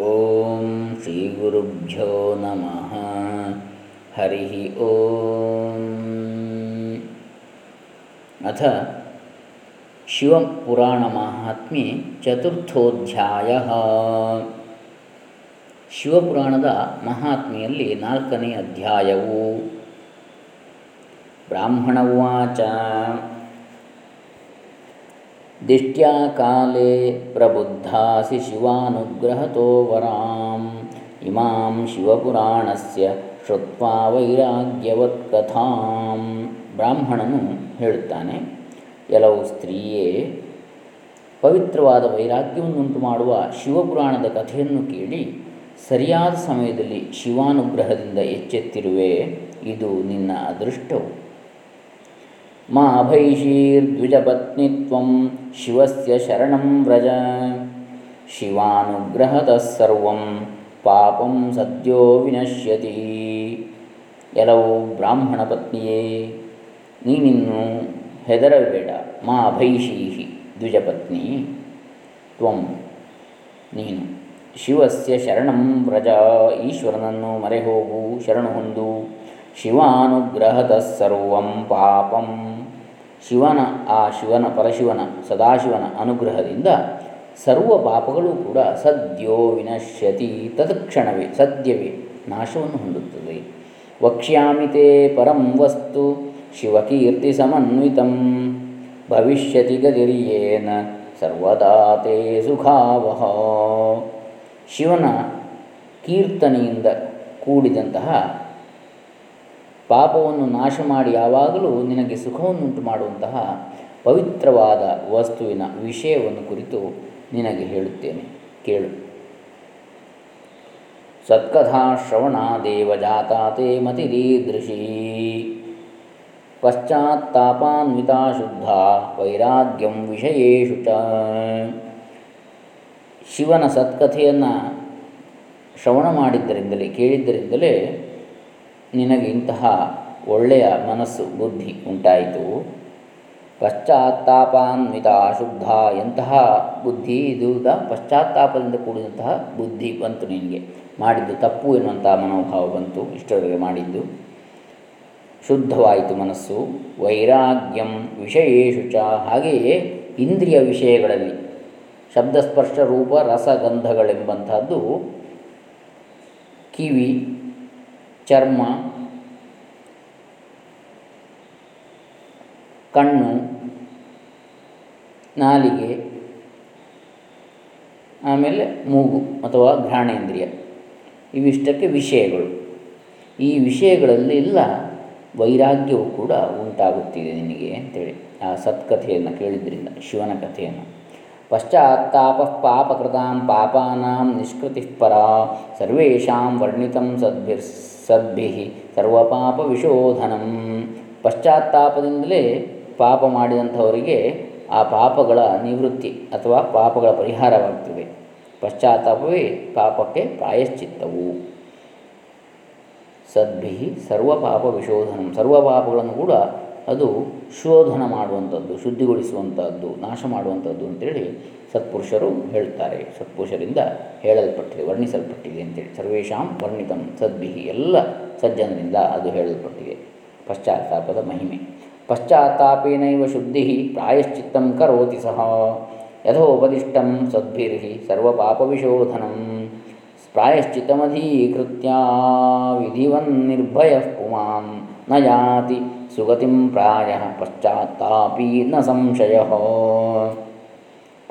ಓಂ ಶ್ರೀ ಗುರುಭ್ಯೋ ನಮಃ ಹರಿ ಓಂ ಅಥ ಶಿವಪುರಾಣಮಾಹಾತ್ಮ್ಯೆ ಚತುರ್ಥೋಧ್ಯಾಯ ಶಿವಪುರಾಣದ ಮಹಾತ್ಮೆಯಲ್ಲಿ ನಾಲ್ಕನೇ ಅಧ್ಯಾಯವು ಬ್ರಾಹ್ಮಣ ಉವಾಚ। ದಿಷ್ಟ್ಯಾ ಕಾಲೇ ಪ್ರಬುದ್ಧಾಸಿ ಶಿವಾನುಗ್ರಹತೋ ವರಾಂ. ಇಮಾಂ ಶಿವಪುರಾಣಸ್ಯ ಶ್ರುತ್ವಾ ವೈರಾಗ್ಯವತ್ ಕಥಾಂ ಬ್ರಾಹ್ಮಣನು ಹೇಳುತ್ತಾನೆ ಕೆಲವು ಸ್ತ್ರೀಯೇ, ಪವಿತ್ರವಾದ ವೈರಾಗ್ಯವನ್ನುಂಟು ಮಾಡುವ ಶಿವಪುರಾಣದ ಕಥೆಯನ್ನು ಕೇಳಿ ಸರಿಯಾದ ಸಮಯದಲ್ಲಿ ಶಿವಾನುಗ್ರಹದಿಂದ ಎಚ್ಚೆತ್ತಿರುವೆ. ಇದು ನಿನ್ನ ಅದೃಷ್ಟವು. ಮಾ ಭೈಷೀರ್ದ್ವಿಜಪತ್ನಿತ್ವಂ ಶಿವಸ್ಯ ಶರಣಂ ವ್ರಜ ಶಿವಾನುಗ್ರಹತಃ ಸರ್ವಂ ಪಾಪಂ ಸದ್ಯೋ ವಿನಶ್ಯತಿ ಎಲವು ಬ್ರಾಹ್ಮಣ ಪತ್ನಿಯೇ ನೀನಿನ್ನು ಹೆದರಬೇಡ ಮಾ ಭೈಷೀಹಿ ದ್ವಿಜಪತ್ನಿ ತ್ವಂ ನೀನು ಶಿವಸ್ಯ ಶರಣಂ ವ್ರಜ ಈಶ್ವರನನ್ನು ಮರೆಹೋಗು ಶರಣು ಹೊಂದು ಶಿವಾನುಗ್ರಹದ ಸರ್ವಂ ಪಾಪಂ ಶಿವನ, ಆ ಶಿವನ, ಪರಶಿವನ, ಸದಾಶಿವನ ಅನುಗ್ರಹದಿಂದ ಸರ್ವ ಪಾಪಗಳು ಕೂಡ ಸದ್ಯೋ ವಿನಶ್ಯತಿ, ತತ್ಕ್ಷಣವೇ, ಸದ್ಯವೇ ನಾಶವನ್ನು ಹೊಂದುತ್ತದೆ. ವಕ್ಷ್ಯಾಮಿತೆ ಪರಂ ವಸ್ತು, ಶಿವಕೀರ್ತಿ ಸಮನ್ವಿತಂ, ಭವಿಷ್ಯತಿ ಗದಿರಿಯೇನ ಸರ್ವದಾ ತೇ ಸುಖಾವಹ. ಶಿವನ ಕೀರ್ತನೆಯಿಂದ ಕೂಡಿದಂತಹ ಪಾಪವನ್ನು ನಾಶ ಮಾಡಿ ಯಾವಾಗಲೂ ನಿನಗೆ ಸುಖವನ್ನುಂಟು ಮಾಡುವಂತಹ ಪವಿತ್ರವಾದ ವಸ್ತುವಿನ ವಿಷಯವನ್ನು ಕುರಿತು ನಿನಗೆ ಹೇಳುತ್ತೇನೆ. ಕೇಳು. ಸತ್ಕಥಾಶ್ರವಣಾದೇವ ಮತಿ ಮತಿರೀದೃಶಿ ಪಶ್ಚಾತ್ತಾಪಾನ್ವಿತಾ ಶುದ್ಧ ವೈರಾಗ್ಯಂ ವಿಷಯೇಶು ಚ. ಶಿವನ ಸತ್ಕಥೆಯನ್ನು ಶ್ರವಣ ಮಾಡಿದ್ದರಿಂದಲೇ, ಕೇಳಿದ್ದರಿಂದಲೇ ನಿನಗೆ ಇಂತಹ ಒಳ್ಳೆಯ ಮನಸ್ಸು, ಬುದ್ಧಿ ಉಂಟಾಯಿತು. ಪಶ್ಚಾತ್ತಾಪಾನ್ವಿತ ಶುದ್ಧ, ಎಂತಹ ಬುದ್ಧಿ ಇದು ಪಶ್ಚಾತ್ತಾಪದಿಂದ ಕೂಡಿದಂತಹ ಬುದ್ಧಿ ಬಂತು ನಿನಗೆ. ಮಾಡಿದ್ದು ತಪ್ಪು ಎನ್ನುವಂತಹ ಮನೋಭಾವ ಬಂತು, ಇಷ್ಟರವರೆಗೆ ಮಾಡಿದ್ದು. ಶುದ್ಧವಾಯಿತು ಮನಸ್ಸು, ವೈರಾಗ್ಯಂ ವಿಷಯೇಶು ಚ, ಹಾಗೆಯೇ ಇಂದ್ರಿಯ ವಿಷಯಗಳಲ್ಲಿ ಶಬ್ದಸ್ಪರ್ಶ ರೂಪ, ರಸಗಂಧಗಳೆಂಬಂಥದ್ದು ಕಿವಿ ಚರ್ಮ, ಕಣ್ಣು, ನಾಲಿಗೆ, ಆಮೇಲೆ ಮೂಗು ಅಥವಾ ಘ್ರಾಣೇಂದ್ರಿಯ. ಇವಿಷ್ಟಕ್ಕೆ ವಿಷಯಗಳು. ಈ ವಿಷಯಗಳಲ್ಲೆಲ್ಲ ವೈರಾಗ್ಯವು ಕೂಡ ಉಂಟಾಗುತ್ತಿದೆ ನಿನಗೆ ಅಂತೇಳಿ. ಆ ಸತ್ಕಥೆಯನ್ನು ಕೇಳಿದ್ರಿಂದ, ಶಿವನ ಕಥೆಯನ್ನು. ಪಶ್ಚಾತ್ತಾಪ ಪಾಪಕೃತಾಂ ಪಾಪಾನಾಂ ನಿಷ್ಕೃತಿ ಪರ, ಸರ್ವೇಷಾಂ ವರ್ಣಿತಂ ಸದ್ಭಿರ್ ಸದ್ಭಿ ಸರ್ವಪಾಪ ವಿಶೋಧನಂ ಪಶ್ಚಾತ್ತಾಪದಿಂದಲೇ ಪಾಪ ಮಾಡಿದಂಥವರಿಗೆ ಆ ಪಾಪಗಳ ನಿವೃತ್ತಿ ಅಥವಾ ಪಾಪಗಳ ಪರಿಹಾರವಾಗ್ತದೆ. ಪಶ್ಚಾತ್ತಾಪವೇ ಪಾಪಕ್ಕೆ ಪ್ರಾಯಶ್ಚಿತ್ತವು. ಸದ್ಭಿ ಸರ್ವ ಪಾಪ ವಿಶೋಧನಂ ಸರ್ವ ಪಾಪಗಳನ್ನು ಕೂಡ ಅದು ಶೋಧನ ಮಾಡುವಂಥದ್ದು, ಶುದ್ಧಿಗೊಳಿಸುವಂಥದ್ದು ನಾಶ ಮಾಡುವಂಥದ್ದು ಅಂತೇಳಿ ಸತ್ಪುರುಷರು ಹೇಳ್ತಾರೆ. ಸತ್ಪುರುಷರಿಂದ ಹೇಳಲ್ಪಟ್ಟಿದೆ, ವರ್ಣಿಸಲ್ಪಟ್ಟಿದೆ ಅಂತೇಳಿ. ಸರ್ವೇಶಾಂ ವರ್ಣಿತಂ ಸದ್ಭಿಹಿ, ಎಲ್ಲ ಸಜ್ಜನರಿಂದ ಅದು ಹೇಳಲ್ಪಟ್ಟಿದೆ. ಪಶ್ಚಾತ್ತಾಪದ ಮಹಿಮೆ. ಪಶ್ಚಾತ್ತಾಪೇನೈವ ಶುದ್ಧಿ ಪ್ರಾಯಶ್ಚಿತ್ತಂ ಕರೋತಿ ಸಹ. ಯಥೋಪದಿಷ್ಟಂ ಸದ್ಭಿರ್ಹಿ, ಸರ್ವಪಾಪವಿಶೋಧನಂ. ಪ್ರಾಯಶ್ಚಿತ್ತಮಧೀಕೃತ್ಯ ವಿಧಿವನ್ನಿರ್ಭಯ ಪುಮಾನ್ನ ಯಾತಿ ಸುಗತಿಂ ಪ್ರಾಯ ಪಶ್ಚಾತ್ತಾಪೀ ನ ಸಂಶಯ.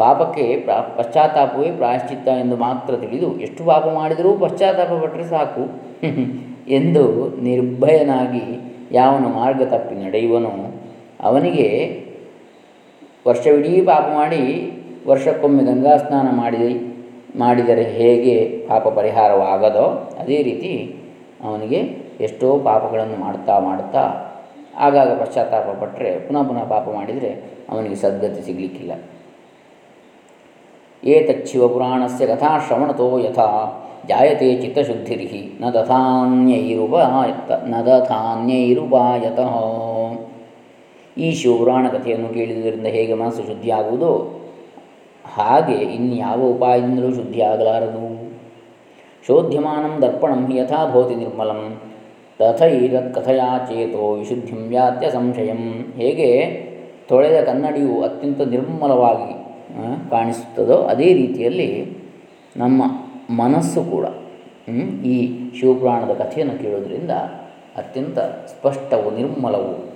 ಪಾಪಕ್ಕೆ ಪ್ರಾ, ಪಶ್ಚಾತ್ತಾಪವೇ ಪ್ರಾಯಶ್ಚಿತ್ತ ಎಂದು ಮಾತ್ರ ತಿಳಿದು ಎಷ್ಟು ಪಾಪ ಮಾಡಿದರೂ ಪಶ್ಚಾತ್ತಾಪ ಪಟ್ಟರೆ ಸಾಕು. ಎಂದು ನಿರ್ಭಯನಾಗಿ ಯಾವನು ಮಾರ್ಗ ತಪ್ಪಿ ನಡೆಯುವನು. ಅವನಿಗೆ ವರ್ಷವಿಡೀ ಪಾಪ ಮಾಡಿ ವರ್ಷಕ್ಕೊಮ್ಮೆ ಗಂಗಾ ಸ್ನಾನ ಮಾಡಿ ಮಾಡಿದರೆ ಹೇಗೆ ಪಾಪ ಪರಿಹಾರವಾಗದೋ ಅದೇ ರೀತಿ ಅವನಿಗೆ ಎಷ್ಟೋ ಪಾಪಗಳನ್ನು ಮಾಡ್ತಾ ಮಾಡ್ತಾ ಆಗಾಗ ಪಶ್ಚಾತ್ತಾಪ ಪಟ್ಟರೆ ಪುನಃ ಪುನಃ ಪಾಪ ಮಾಡಿದರೆ ಅವನಿಗೆ ಸದ್ಗತಿ ಸಿಗಲಿಕ್ಕಿಲ್ಲ. ಏತಚ್ಚಿವಪುರಾಣಸ್ಯ ಕಥಾಶ್ರವಣತೋ ಯಥಾ ಜಾಯತೆ ಚಿತ್ತಶುದ್ಧಿರಿಹಿ ನ ದಥಾನ್ಯೈರುಪಾಯತ ನ ದಥಾನ್ಯೈರುಪಾಯತ ಈ ಶಿವಪುರಾಣ ಕಥೆಯನ್ನು ಕೇಳಿದುದರಿಂದ ಹೇಗೆ ಮನಸ್ಸು ಶುದ್ಧಿಯಾಗುವುದೋ? ಹಾಗೆ ಇನ್ಯಾವ ಉಪಾಯದಿಂದಲೂ ಶುದ್ಧಿಯಾಗಲಾರದು? ಶೋಧ್ಯಮಾನಂ ದರ್ಪಣಂ ಹಿ ಯಥಾ ಭವತಿ ನಿರ್ಮಲಂ ತಥೈತತ್ ಕಥಯಾ ಚೇತೋ ವಿಶುದ್ಧಿಂ ವ್ಯಾತ್ಯ ಸಂಶಯಂ. ಹೇಗೆ? ತೊಳೆದ ಕನ್ನಡಿಯು ಅತ್ಯಂತ ನಿರ್ಮಲವಾಗಿ ಕಾಣಿಸುತ್ತದೋ ಅದೇ ರೀತಿಯಲ್ಲಿ ನಮ್ಮ ಮನಸ್ಸು ಕೂಡ ಈ ಶಿವಪುರಾಣದ ಕಥೆಯನ್ನು ಕೇಳೋದ್ರಿಂದ ಅತ್ಯಂತ ಸ್ಪಷ್ಟವು, ನಿರ್ಮಲವು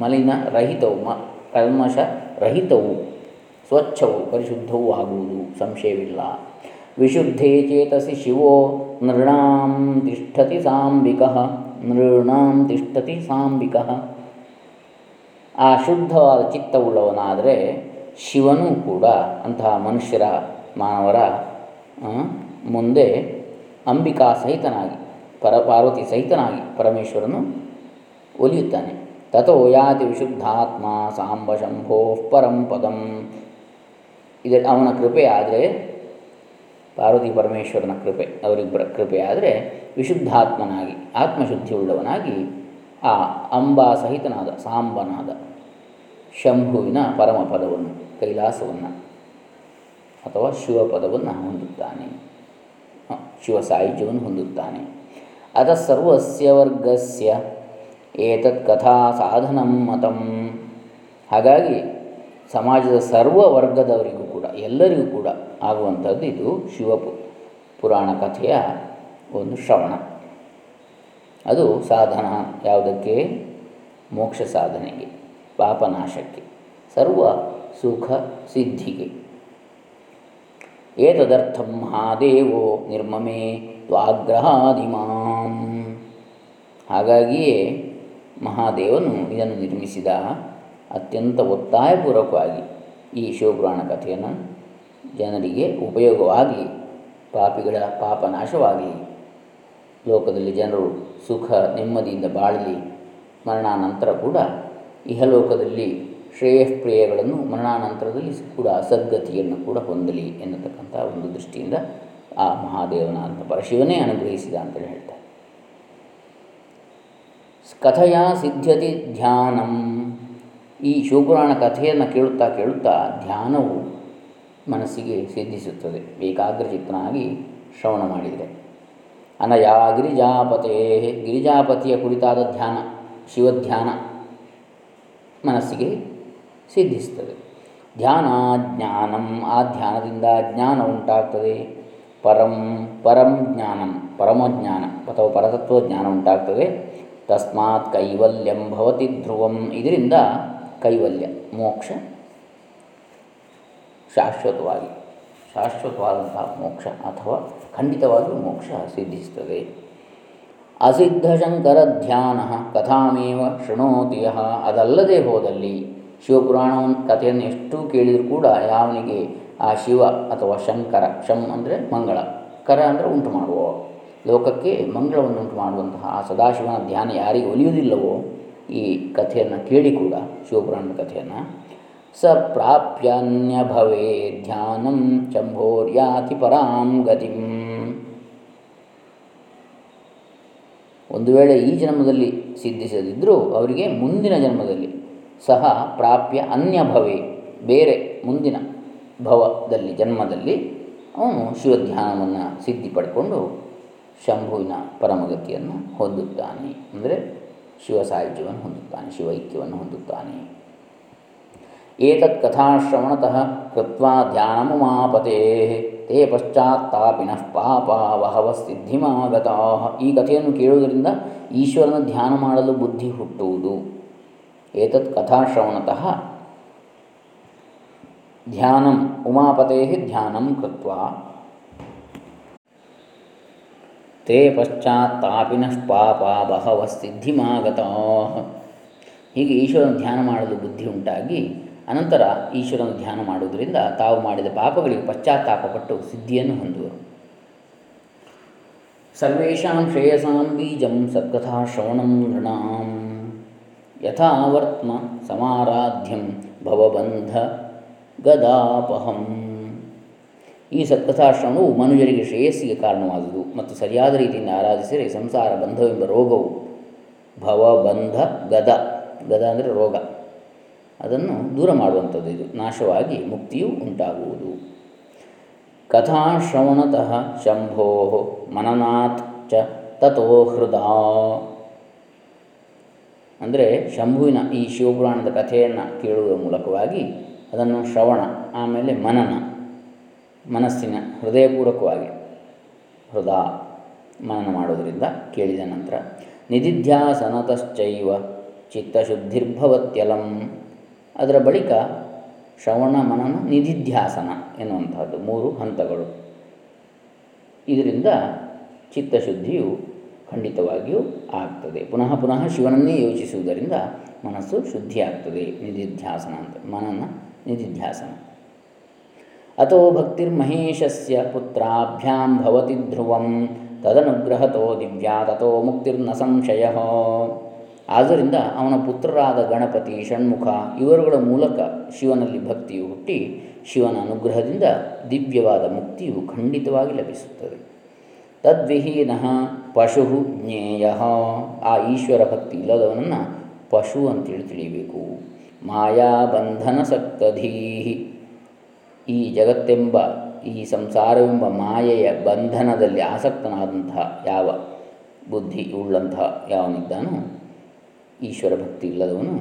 ಮಲಿನ ರಹಿತವು, ಮ, ಕಲ್ಮಶ ರಹಿತವು, ಸ್ವಚ್ಛವು, ಪರಿಶುದ್ಧವೂ ಆಗುವುದು ಸಂಶಯವಿಲ್ಲ. ವಿಶುದ್ಧೇ ಚೇತಸಿ ಶಿವೋ ನೃಣಾಂ ತಿಷ್ಠತಿ ಸಾಂಬಿಕ, ನೃಣಾಂ ತಿಷ್ಠತಿ ಸಾಂಬಿಕ. ಆ ಶುದ್ಧವಾದ ಚಿತ್ತವುಳ್ಳವನಾದರೆ ಶಿವನೂ ಕೂಡ ಅಂತಹ ಮನುಷ್ಯರ ಮಾನವರ ಮುಂದೆ ಅಂಬಿಕಾ ಸಹಿತನಾಗಿ, ಪರ, ಪಾರ್ವತಿ ಸಹಿತನಾಗಿ ಪರಮೇಶ್ವರನು ಒಲಿಯುತ್ತಾನೆ. ತಥೋ ಯಾತಿ ವಿಶುದ್ಧಾತ್ಮ ಸಾಂಬ ಶಂಭೋ ಪರಂ ಪದಂ. ಇದ ಅವನ ಕೃಪೆ ಪಾರ್ವತಿ ಪರಮೇಶ್ವರನ ಕೃಪೆ, ಅವರಿಬ್ಬರ ಕೃಪೆ ಆದರೆ ವಿಶುದ್ಧಾತ್ಮನಾಗಿ, ಆತ್ಮಶುದ್ಧಿಯುಳ್ಳವನಾಗಿ ಆ ಅಂಬಾ ಸಹಿತನಾದ, ಸಾಂಬನಾದ ಶಂಭುವಿನ ಪರಮ ಪದವನ್ನು ಕೈಲಾಸವನ್ನು ಅಥವಾ ಶಿವಪದವನ್ನು ಹೊಂದುತ್ತಾನೆ. ಶಿವ ಸಾಹಿತ್ಯವನ್ನು ಹೊಂದುತ್ತಾನೆ. ಅತ ಸರ್ವಸ್ಯ ವರ್ಗಸ್ಯ. ಏತತ್ ಕಥಾ ಸಾಧನ ಮತಂ. ಹಾಗಾಗಿ ಸಮಾಜದ ಸರ್ವ ವರ್ಗದವರಿಗೂ ಕೂಡ, ಎಲ್ಲರಿಗೂ ಕೂಡ ಆಗುವಂಥದ್ದು ಇದು ಶಿವ ಪುರಾಣ ಕಥೆಯ ಒಂದು ಶ್ರವಣ. ಅದು ಸಾಧನ ಯಾವುದಕ್ಕೆ? ಮೋಕ್ಷ ಸಾಧನೆಗೆ, ಪಾಪನಾಶಕ್ಕೆ. ಸರ್ವ ಸುಖ ಸಿದ್ಧಿಗೆ ಏತದರ್ಥಂ ಮಹಾದೇವೋ ನಿರ್ಮಮೇ ತ್ವಾಗ್ರಹಾದಿಮಾಂ. ಹಾಗಾಗಿಯೇ ಮಹಾದೇವನು ಇದನ್ನು ನಿರ್ಮಿಸಿದ ಅತ್ಯಂತ ಒತ್ತಾಯಪೂರ್ವಕವಾಗಿ ಈ ಶಿವಪುರಾಣ ಕಥೆಯನ್ನು ಜನರಿಗೆ ಉಪಯೋಗವಾಗಿ, ಪಾಪಿಗಳ ಪಾಪನಾಶವಾಗಿ ಲೋಕದಲ್ಲಿ ಜನರು ಸುಖ ನೆಮ್ಮದಿಯಿಂದ ಬಾಳಲಿ. ಮರಣಾನಂತರ ಕೂಡ ಇಹಲೋಕದಲ್ಲಿ ಶ್ರೇಯಃಪ್ರಿಯಗಳನ್ನು ಮರಣಾನಂತರದಲ್ಲಿ ಕೂಡ ಸದ್ಗತಿಯನ್ನು ಕೂಡ ಹೊಂದಲಿ ಎನ್ನತಕ್ಕಂಥ ಒಂದು ದೃಷ್ಟಿಯಿಂದ ಆ ಮಹಾದೇವನ ಅಂತ ಪರಶಿವನೇ ಅನುಗ್ರಹಿಸಿದ ಅಂತೇಳಿ ಹೇಳ್ತಾರೆ. ಕಥೆಯ ಸಿದ್ಧತೆ ಧ್ಯಾನಂ. ಈ ಶಿವಪುರಾಣ ಕಥೆಯನ್ನು ಕೇಳುತ್ತಾ ಕೇಳುತ್ತಾ ಧ್ಯಾನವು ಮನಸ್ಸಿಗೆ ಸಿದ್ಧಿಸುತ್ತದೆ. ಏಕಾಗ್ರಚಿತ್ತನಾಗಿ ಶ್ರವಣ ಮಾಡಿದರೆ. ಅನಯ ಗಿರಿಜಾಪತೇ ಗಿರಿಜಾಪತಿಯ ಕುರಿತಾದ ಧ್ಯಾನ, ಶಿವಧ್ಯಾನ ಮನಸ್ಸಿಗೆ ಸಿದ್ಧಿಸ್ತದೆ ಧ್ಯಾನ ಜ್ಞಾನಂ, ಆ ಧ್ಯಾನದಿಂದ ಜ್ಞಾನ ಉಂಟಾಗ್ತದೆ. ಪರಂ ಪರಂ ಜ್ಞಾನಂ ಪರಮಜ್ಞಾನ ಅಥವಾ ಪರತತ್ವ ಜ್ಞಾನ ಉಂಟಾಗ್ತದೆ. ತಸ್ಮಾತ್ ಕೈವಲ್ಯಂ ಭವತಿ ಧ್ರುವಂ, ಇದರಿಂದ ಕೈವಲ್ಯ, ಮೋಕ್ಷ ಶಾಶ್ವತವಾಗಿ, ಶಾಶ್ವತವಾದಂತಹ ಮೋಕ್ಷ ಅಥವಾ ಖಂಡಿತವಾಗಿಯೂ ಮೋಕ್ಷ ಸಿದ್ಧಿಸ್ತದೆ ಅಸಿದ್ಧಶಂಕರ ಧ್ಯಾನ ಕಥಾಮೇವ ಶೃಣೋತಿಯ ಅದಲ್ಲದೆ ಹೋದಲ್ಲಿ ಶಿವಪುರಾಣವನ್ನು ಕಥೆಯನ್ನು ಎಷ್ಟು ಕೇಳಿದರೂ ಕೂಡ ಯಾವನಿಗೆ ಆ ಶಿವ ಅಥವಾ ಶಂಕರ, ಶಂ ಅಂದರೆ ಮಂಗಳ, ಕರ ಅಂದರೆ ಉಂಟು ಮಾಡುವ. ಲೋಕಕ್ಕೆ ಮಂಗಳವನ್ನು ಉಂಟು ಮಾಡುವಂತಹ ಆ ಸದಾಶಿವನ ಧ್ಯಾನ ಯಾರಿಗೆ ಒಲಿಯುವುದಿಲ್ಲವೋ ಈ ಕಥೆಯನ್ನು ಕೇಳಿ ಕೂಡ, ಶಿವಪುರಾಣದ ಕಥೆಯನ್ನು. ಸ ಪ್ರಾಪ್ಯನ್ಯ ಭವೇ ಧ್ಯಾನಂ ಚಂಭೋರ್ಯಾತಿ ಪರಾಂ ಗತಿಂ. ಒಂದು ವೇಳೆ ಈ ಜನ್ಮದಲ್ಲಿ ಸಿದ್ಧಿಸದಿದ್ದರೂ ಅವರಿಗೆ ಮುಂದಿನ ಜನ್ಮದಲ್ಲಿ ಸಹ ಪ್ರಾಪ್ಯ ಅನ್ಯ ಭವೇ. ಬೇರೆ ಮುಂದಿನ ಭವದಲ್ಲಿ, ಜನ್ಮದಲ್ಲಿ ಅವನು ಶಿವಧ್ಯಾನವನ್ನು ಸಿದ್ಧಿ ಪಡ್ಕೊಂಡು ಶಂಭುವಿನ ಪರಮಗತಿಯನ್ನು ಹೊಂದುತ್ತಾನೆ. ಅಂದರೆ ಶಿವ ಸಾಹಿತ್ಯವನ್ನು ಹೊಂದುತ್ತಾನೆ ಶಿವೈಕ್ಯವನ್ನು ಹೊಂದುತ್ತಾನೆ. ಏತತ್ ಕಥಾಶ್ರವಣತಃ ಕೃತ್ವಾ ಧ್ಯಾನಮುಮಾಪತೆ. ತೇ ಪಶ್ಚಾತ್ತಾಪಿನಃ ಪಾಪ ವಹವ ಸಿದ್ಧಿಮಾಗತಾ. ಈ ಕಥೆಯನ್ನು ಕೇಳುವುದರಿಂದ ಈಶ್ವರನ ಧ್ಯಾನ ಮಾಡಲು ಬುದ್ಧಿ ಹುಟ್ಟುವುದು. ಏತತ್ ಕಥಾಶ್ರವಣತಃ ಧ್ಯಾನಂ ಉಮಾಪತೆ ಧ್ಯಾನಂ ಕೃತ್ವಾ. ತೇ ಪಶ್ಚಾತ್ತಾಪಿನಃ ಪಾಪ ಬಹವ ಸಿದ್ಧಿಮಾಗತ. ಹೀಗೆ ಈಶ್ವರನ ಧ್ಯಾನ ಮಾಡಲು ಬುದ್ಧಿ ಉಂಟಾಗಿ ಅನಂತರ ಈಶ್ವರನ ಧ್ಯಾನ ಮಾಡುವುದರಿಂದ ತಾವು ಮಾಡಿದ ಪಾಪಗಳಿಗೆ ಪಶ್ಚಾತ್ತಾಪಪಟ್ಟು ಸಿದ್ಧಿಯನ್ನು ಹೊಂದುವರು. ಸರ್ವೇಷಾಂ ಶ್ರೇಯಸಾಂ ಬೀಜಂ ಸತ್ಕಥಾ ಶ್ರವಣಂ ನೃಣಾಂ ಯಥಾವರ್ತ್ಮ ಸಮಾರಾಧ್ಯಂ ಭವಬಂಧ ಗದಾಪಹಂ ಈ ಸತ್ಕಥಾಶ್ರಮವು ಮನುಜರಿಗೆ ಶ್ರೇಯಸ್ಸಿಗೆ ಕಾರಣವಾದುದು ಮತ್ತು ಸರಿಯಾದ ರೀತಿಯಿಂದ ಆರಾಧಿಸಿದರೆ ಸಂಸಾರ ಬಂಧವೆಂಬ ರೋಗವು ಭವಬಂಧ ಗದ ಗದ ಅಂದರೆ ರೋಗ. ಅದನ್ನು ದೂರ ಮಾಡುವಂಥದ್ದು ಇದು. ನಾಶವಾಗಿ ಮುಕ್ತಿಯು ಉಂಟಾಗುವುದು. ಕಥಾಶ್ರವಣತಃ ಶಂಭೋ ಮನನಾತ್ ಚ ತಥೋ ಹೃದಾ ಅಂದರೆ ಶಂಭುವಿನ ಈ ಶಿವಪುರಾಣದ ಕಥೆಯನ್ನು ಕೇಳುವ ಮೂಲಕವಾಗಿ ಅದನ್ನು ಶ್ರವಣ, ಆಮೇಲೆ ಮನನ, ಮನಸ್ಸಿನ ಹೃದಯಪೂರ್ವಕವಾಗಿ ಹೃದ ಮನನ ಮಾಡೋದರಿಂದ ಕೇಳಿದ ನಂತರ, ನಿಧಿಧ್ಯಾಸನತಶ್ಚೈವ ಚಿತ್ತಶುದ್ಧಿರ್ಭವತ್ಯಲಂ. ಅದರ ಬಳಿಕ ಶ್ರವಣ, ಮನನ, ನಿಧಿಧ್ಯಾಸನ ಎನ್ನುವಂಥದ್ದು ಮೂರು ಹಂತಗಳು. ಇದರಿಂದ ಚಿತ್ತಶುದ್ಧಿಯು ಖಂಡಿತವಾಗಿಯೂ ಆಗ್ತದೆ. ಪುನಃ ಪುನಃ ಶಿವನನ್ನೇ ಯೋಚಿಸುವುದರಿಂದ ಮನಸ್ಸು ಶುದ್ಧಿಯಾಗ್ತದೆ. ನಿಧಿಧ್ಯಾಸನ ಅಂತ, ಮನನ ನಿಧಿಧ್ಯಾಸನ. ಅಥೋ ಭಕ್ತಿರ್ಮಹೇಶಸ್ಯ ಪುತ್ರಾಭ್ಯಾಂ ಭವತಿ ಧ್ರುವಂ, ತದನುಗ್ರಹತೋ ದಿವ್ಯಾ, ತಥೋ ಮುಕ್ತಿರ್ನ ಸಂಶಯ. ಆದ್ದರಿಂದ ಅವನ ಪುತ್ರರಾದ ಗಣಪತಿ, ಷಣ್ಮುಖ, ಇವರುಗಳ ಮೂಲಕ ಶಿವನಲ್ಲಿ ಭಕ್ತಿಯು ಹುಟ್ಟಿ, ಶಿವನ ಅನುಗ್ರಹದಿಂದ ದಿವ್ಯವಾದ ಮುಕ್ತಿಯು ಖಂಡಿತವಾಗಿ ಲಭಿಸುತ್ತದೆ. ತದ್ವಿಹೀನ ಪಶು ಜ್ಞೇಯ. ಆ ಈಶ್ವರ ಭಕ್ತಿ ಇಲ್ಲದವನನ್ನು ಪಶು ಅಂತೇಳಿ ತಿಳಿಯಬೇಕು. ಮಾಯಾಬಂಧನ ಸಕ್ತಧೀಹಿ ಈ ಜಗತ್ತೆಂಬ, ಈ ಸಂಸಾರವೆಂಬ ಮಾಯೆಯ ಬಂಧನದಲ್ಲಿ ಆಸಕ್ತನಾದಂತಹ ಯಾವ ಬುದ್ಧಿ ಉಳ್ಳಂತಹ ಯಾವನಿದ್ದಾನೋ ಈಶ್ವರ ಭಕ್ತಿ ಇಲ್ಲದವನು